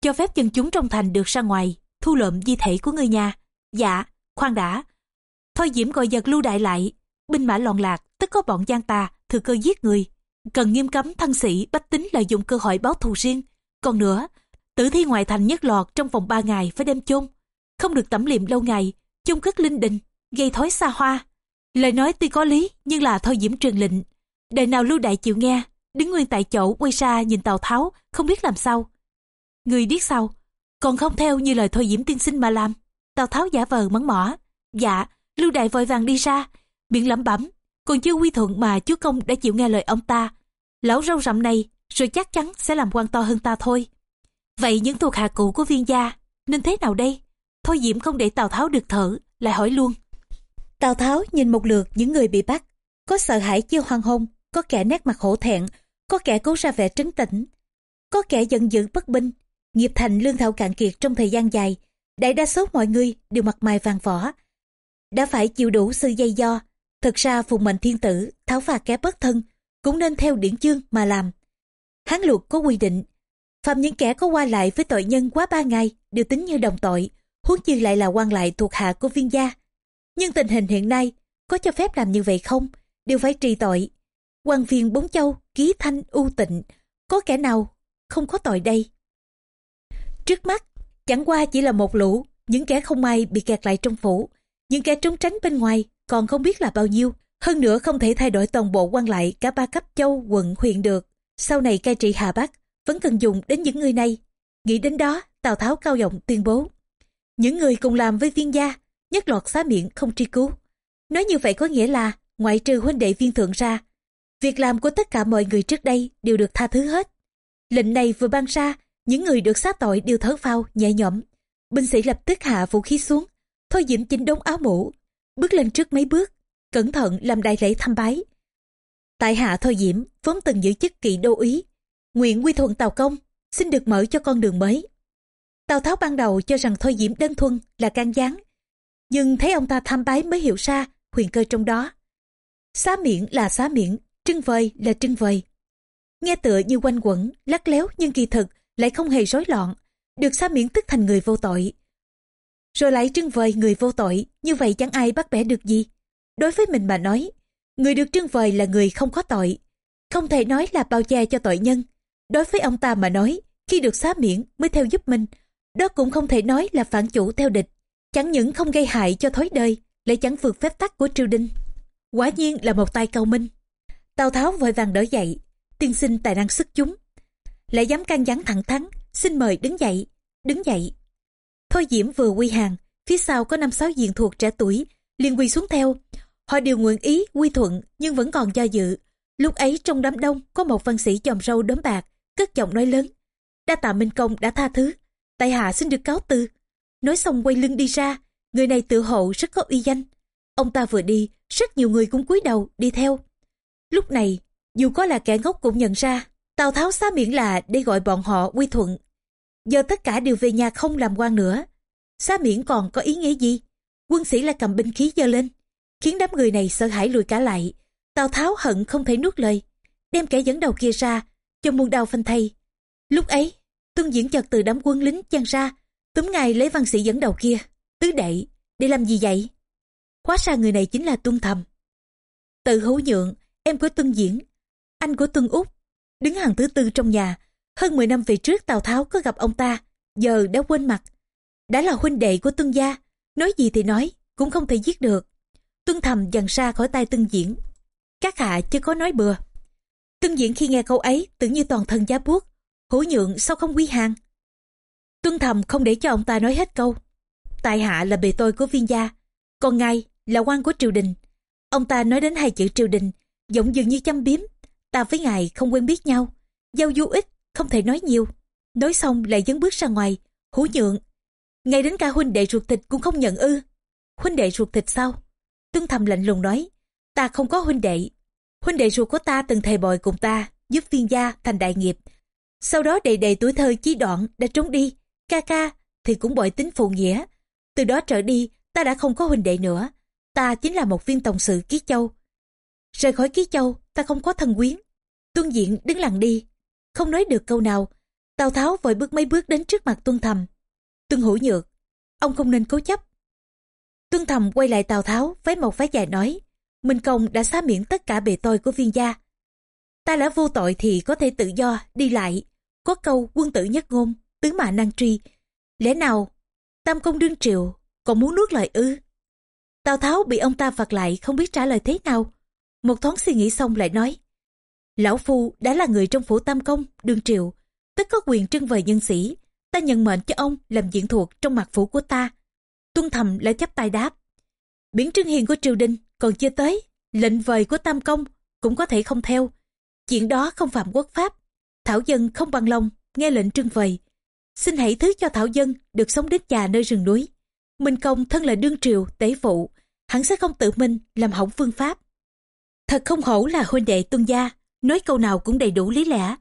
Cho phép dân chúng trong thành được ra ngoài, thu lượm di thể của người nhà. Dạ, khoan đã. Thôi Diễm gọi giật lưu đại lại, binh mã loạn lạc, tức có bọn gian tà, thừa cơ giết người. Cần nghiêm cấm thân sĩ bách tính lợi dụng cơ hội báo thù riêng. Còn nữa, tử thi ngoại thành nhất lọt trong vòng 3 ngày phải đem chôn. Không được tẩm liệm lâu ngày, chôn cất linh đình, gây thói xa hoa. Lời nói tuy có lý, nhưng là thôi diễm truyền lệnh. Đời nào lưu đại chịu nghe, đứng nguyên tại chỗ quay ra nhìn tào tháo, không biết làm sao. Người biết sau còn không theo như lời thôi diễm tiên sinh mà làm. Tào tháo giả vờ mắng mỏ dạ lưu đại vội vàng đi ra, miệng lẩm bẩm còn chưa quy thuận mà chúa công đã chịu nghe lời ông ta. Lão râu rậm này rồi chắc chắn sẽ làm quan to hơn ta thôi. Vậy những thuộc hạ cũ của viên gia nên thế nào đây? Thôi diễm không để tào tháo được thở lại hỏi luôn. Tào tháo nhìn một lượt những người bị bắt. Có sợ hãi chưa hoang hôn có kẻ nét mặt hổ thẹn có kẻ cố ra vẻ trấn tĩnh, có kẻ giận dữ bất binh, nghiệp thành lương thảo cạn kiệt trong thời gian dài, đại đa số mọi người đều mặt mày vàng vỏ, đã phải chịu đủ sự dây do. Thực ra phùng mệnh thiên tử, tháo phạt kẻ bất thân, cũng nên theo điển chương mà làm. Hán luật có quy định, phạm những kẻ có qua lại với tội nhân quá ba ngày đều tính như đồng tội, huống chi lại là quan lại thuộc hạ của viên gia. Nhưng tình hình hiện nay, có cho phép làm như vậy không? Đều phải trì tội. quan viên bốn châu, ký thanh, u tịnh, có kẻ nào không có tội đây? Trước mắt, chẳng qua chỉ là một lũ, những kẻ không may bị kẹt lại trong phủ, những kẻ trốn tránh bên ngoài còn không biết là bao nhiêu. Hơn nữa không thể thay đổi toàn bộ quan lại cả ba cấp châu, quận, huyện được. Sau này cai trị Hà Bắc vẫn cần dùng đến những người này. Nghĩ đến đó, Tào Tháo cao giọng tuyên bố. Những người cùng làm với viên gia, nhất lọt xá miệng không truy cứu. Nói như vậy có nghĩa là, ngoại trừ huynh đệ viên thượng ra, việc làm của tất cả mọi người trước đây đều được tha thứ hết. Lệnh này vừa ban ra, những người được sát tội đều thở phao, nhẹ nhõm. Binh sĩ lập tức hạ vũ khí xuống, thôi diễm chính đống áo mũ, bước lên trước mấy bước, cẩn thận làm đại lễ thăm bái. Tại hạ thôi diễm vốn từng giữ chức kỵ đô úy, nguyện quy thuận tàu công, xin được mở cho con đường mới. Tào Tháo ban đầu cho rằng Thôi Diễm đơn thuần là can gián, nhưng thấy ông ta tham bái mới hiểu ra huyền cơ trong đó. Xá miệng là xá miệng trưng vời là trưng vời. Nghe tựa như quanh quẩn, lắc léo nhưng kỳ thực lại không hề rối loạn, được xá miệng tức thành người vô tội. Rồi lại trưng vời người vô tội, như vậy chẳng ai bắt bẻ được gì. Đối với mình mà nói, người được trưng vời là người không có tội, không thể nói là bao che cho tội nhân. Đối với ông ta mà nói, khi được xá miễn mới theo giúp mình, đó cũng không thể nói là phản chủ theo địch. Chẳng những không gây hại cho thói đời, lại chẳng vượt phép tắc của triều đình. Quả nhiên là một tay cao minh. Tào Tháo vội vàng đỡ dậy, tiên sinh tài năng sức chúng. Lại dám can gián thẳng thắn, xin mời đứng dậy, đứng dậy. Thôi Diễm vừa quy hàng, phía sau có năm sáu diện thuộc trẻ tuổi, liền quy xuống theo. Họ đều nguyện ý quy thuận nhưng vẫn còn do dự. Lúc ấy trong đám đông có một văn sĩ chòm râu đốm bạc, cất giọng nói lớn. Đa tạ Minh Công đã tha thứ, tại hạ xin được cáo từ. Nói xong quay lưng đi ra, người này tự hộ rất có uy danh. Ông ta vừa đi, rất nhiều người cũng cúi đầu đi theo. Lúc này, dù có là kẻ ngốc cũng nhận ra, Tào Tháo xá miệng là để gọi bọn họ quy thuận. Giờ tất cả đều về nhà không làm quan nữa. Xá miễn còn có ý nghĩa gì? Quân sĩ lại cầm binh khí giơ lên, khiến đám người này sợ hãi lùi cả lại. Tào Tháo hận không thể nuốt lời, đem kẻ dẫn đầu kia ra, cho muôn đau phanh thay. Lúc ấy, Tuân Diễn chợt từ đám quân lính chen ra, túm ngài lấy văn sĩ dẫn đầu kia, tứ đệ, để làm gì vậy? Hóa ra người này chính là Tuân Thầm. Tự hữu nhượng, em của Tuân Diễn, anh của Tuân Úc, đứng hàng thứ tư trong nhà. Hơn 10 năm về trước Tào Tháo có gặp ông ta, giờ đã quên mặt. Đã là huynh đệ của tương gia, nói gì thì nói, cũng không thể giết được. Tuân Thầm dần ra khỏi tay tương Diễn. Các hạ chưa có nói bừa. tương Diễn khi nghe câu ấy tưởng như toàn thân giá buốt, hữu nhượng sao không quy hàng. Tuân Thầm không để cho ông ta nói hết câu. Tại hạ là bề tôi của viên gia, còn ngài là quan của triều đình. Ông ta nói đến hai chữ triều đình, giọng dường như chăm biếm. Ta với ngài không quen biết nhau, giao du ít, không thể nói nhiều. Nói xong lại dấn bước ra ngoài, hú nhượng. Ngay đến cả huynh đệ ruột thịt cũng không nhận ư. Huynh đệ ruột thịt sao? Tuân Thầm lạnh lùng nói, ta không có huynh đệ. Huynh đệ ruột của ta từng thầy bồi cùng ta, giúp viên gia thành đại nghiệp. Sau đó đầy đầy tuổi thơ chí đoạn đã trốn đi, ca ca thì cũng bội tính phụ nghĩa. Từ đó trở đi, ta đã không có huynh đệ nữa. Ta chính là một viên tổng sự Ký Châu. Rời khỏi Ký Châu, ta không có thân quyến. Tuân Diện đứng lặng đi, không nói được câu nào. Tào Tháo vội bước mấy bước đến trước mặt Tuân Thầm. Tuân Hữu Nhược, ông không nên cố chấp. Tuân Thầm quay lại Tào Tháo với một phái dài nói, Minh Công đã xá miễn tất cả bề tôi của viên gia. Ta đã vô tội thì có thể tự do, đi lại. Có câu quân tử nhất ngôn, tứ mà năng truy. Lẽ nào, tam công đương triệu, còn muốn nuốt lời ư? Tào Tháo bị ông ta phạt lại không biết trả lời thế nào. Một thoáng suy nghĩ xong lại nói. Lão Phu đã là người trong phủ tam công, đương triệu, tất có quyền trưng vời nhân sĩ. Ta nhận mệnh cho ông làm diện thuộc trong mặt phủ của ta. Tuân thầm lại chấp tay đáp. Biển trưng hiền của triều đình còn chưa tới, lệnh vời của tam công cũng có thể không theo. Chuyện đó không phạm quốc pháp. Thảo dân không bằng lòng, nghe lệnh trưng vời. Xin hãy thứ cho Thảo dân được sống đến già nơi rừng núi. Minh Công thân là đương triều, tế phụ, hắn sẽ không tự mình làm hỏng phương pháp. Thật không hổ là huynh đệ tuân gia, nói câu nào cũng đầy đủ lý lẽ.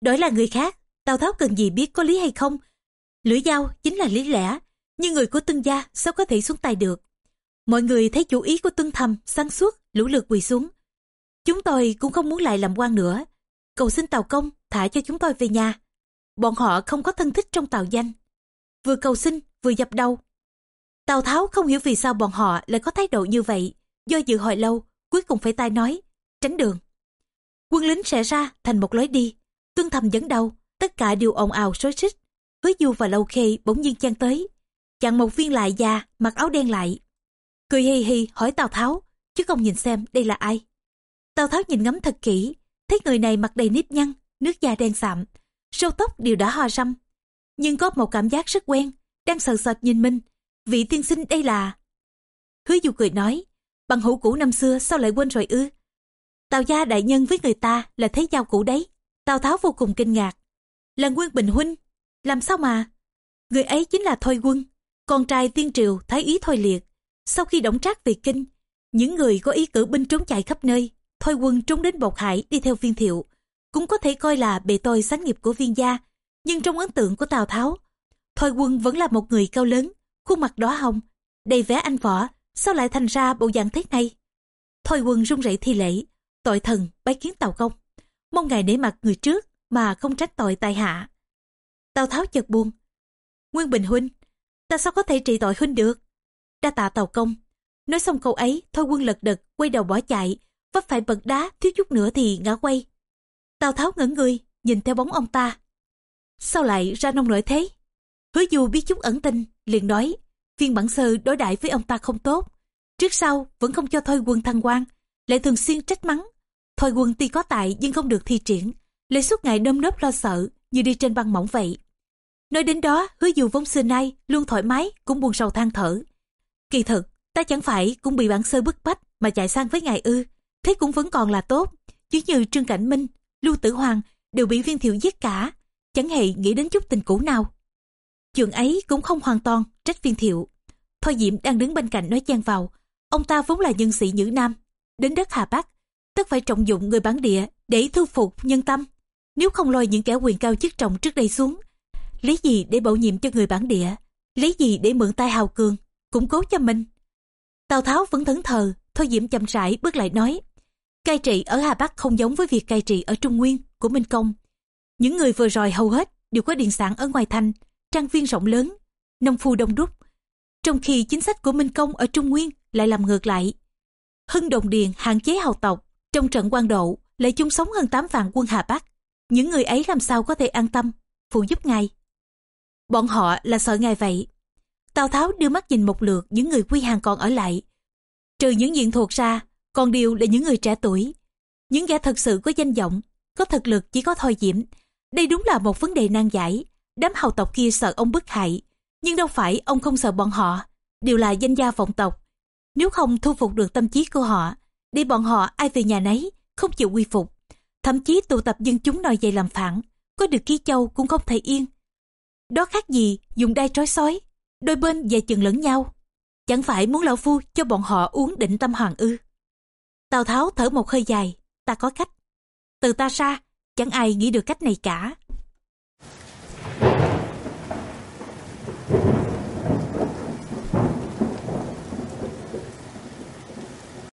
Đổi là người khác, Tào Tháo cần gì biết có lý hay không. Lưỡi dao chính là lý lẽ, nhưng người của tương gia sao có thể xuống tay được. Mọi người thấy chủ ý của tương thầm, sáng suốt, lũ lượt quỳ xuống. Chúng tôi cũng không muốn lại làm quan nữa. Cầu xin Tào Công thả cho chúng tôi về nhà. Bọn họ không có thân thích trong Tào danh. Vừa cầu xin, vừa dập đầu. Tào Tháo không hiểu vì sao bọn họ lại có thái độ như vậy. Do dự hồi lâu, cuối cùng phải tai nói, tránh đường. Quân lính sẽ ra thành một lối đi. Tương thầm dẫn đầu, tất cả đều ồn ào xối xích. Hứa du và lâu khê bỗng nhiên chen tới. Chặn một viên lại già, mặc áo đen lại. Cười hì hì hỏi Tào Tháo, chứ không nhìn xem đây là ai. Tào Tháo nhìn ngắm thật kỹ, thấy người này mặt đầy nếp nhăn, nước da đen sạm, sâu tóc đều đã hoa râm. Nhưng có một cảm giác rất quen, đang sờ sệt nhìn mình. Vị tiên sinh đây là... Hứa du cười nói, bằng hữu cũ năm xưa sao lại quên rồi ư? Tào gia đại nhân với người ta là thế giao cũ đấy. Tào Tháo vô cùng kinh ngạc. Là Nguyên Bình Huynh, làm sao mà? Người ấy chính là Thôi Quân, con trai tiên triều Thái ý Thôi Liệt. Sau khi đổng trác về kinh, những người có ý cử binh trốn chạy khắp nơi, Thôi Quân trốn đến Bộc Hải đi theo viên thiệu. Cũng có thể coi là bề tôi sánh nghiệp của viên gia, nhưng trong ấn tượng của Tào Tháo, Thôi Quân vẫn là một người cao lớn, khuôn mặt đỏ hồng, đầy vẻ anh võ, sao lại thành ra bộ dạng thế này? Thôi Quân run rẩy thi lễ, tội thần bái kiến Tào Công, mong ngài để mặt người trước mà không trách tội tài hạ. Tào Tháo chợt buồn, Nguyên Bình huynh, ta sao có thể trị tội huynh được? Đa tạ Tào Công. Nói xong câu ấy, Thôi Quân lật đật quay đầu bỏ chạy, vấp phải bậc đá thiếu chút nữa thì ngã quay. Tào Tháo ngẩn người, nhìn theo bóng ông ta. Sao lại ra nông nổi thế? Hứa du biết chút ẩn tình, liền nói, viên bản sơ đối đãi với ông ta không tốt. Trước sau vẫn không cho Thôi Quân thăng quan, lại thường xuyên trách mắng. Thôi Quân tuy có tài nhưng không được thi triển, lại suốt ngày nơm nớp lo sợ như đi trên băng mỏng vậy. Nói đến đó, hứa dù vốn xưa nay luôn thoải mái cũng buồn sầu than thở. Kỳ thực, ta chẳng phải cũng bị bản sơ bức bách mà chạy sang với ngài ư, thế cũng vẫn còn là tốt. Chứ như Trương Cảnh Minh, Lưu Tử Hoàng đều bị viên thiệu giết cả, chẳng hề nghĩ đến chút tình cũ nào. Chuyện ấy cũng không hoàn toàn trách viên thiệu. Thôi Diệm đang đứng bên cạnh nói chen vào, ông ta vốn là nhân sĩ Nhữ Nam, đến đất Hà Bắc, tất phải trọng dụng người bản địa để thu phục nhân tâm. Nếu không lôi những kẻ quyền cao chức trọng trước đây xuống, lấy gì để bổ nhiệm cho người bản địa, lấy gì để mượn tay hào cường, củng cố cho mình. Tào Tháo vẫn thẫn thờ, Thôi Diễm chậm rãi bước lại nói, cai trị ở Hà Bắc không giống với việc cai trị ở Trung Nguyên của Minh Công. Những người vừa rồi hầu hết đều có điện sản ở ngoài thành, trang viên rộng lớn, nông phu đông đúc. Trong khi chính sách của Minh Công ở Trung Nguyên lại làm ngược lại. Hưng Đồng Điền hạn chế hào tộc, trong trận quan độ lại chung sống hơn 8 vạn quân Hà Bắc. Những người ấy làm sao có thể an tâm, phụ giúp ngài. Bọn họ là sợ ngài vậy. Tào Tháo đưa mắt nhìn một lượt những người quy hàng còn ở lại. Trừ những diện thuộc ra, còn đều là những người trẻ tuổi. Những kẻ thật sự có danh vọng, có thực lực chỉ có Thôi Diễm. Đây đúng là một vấn đề nan giải. Đám hào tộc kia sợ ông bức hại, nhưng đâu phải ông không sợ bọn họ. Đều là danh gia vọng tộc. Nếu không thu phục được tâm trí của họ, đi bọn họ ai về nhà nấy, không chịu quy phục. Thậm chí tụ tập dân chúng nòi dậy làm phản, có được ký châu cũng không thể yên. Đó khác gì dùng đai trói sói, đôi bên dè chừng lẫn nhau. Chẳng phải muốn lão phu cho bọn họ uống định tâm hoàng ư. Tào Tháo thở một hơi dài, ta có cách. Từ ta ra, chẳng ai nghĩ được cách này cả.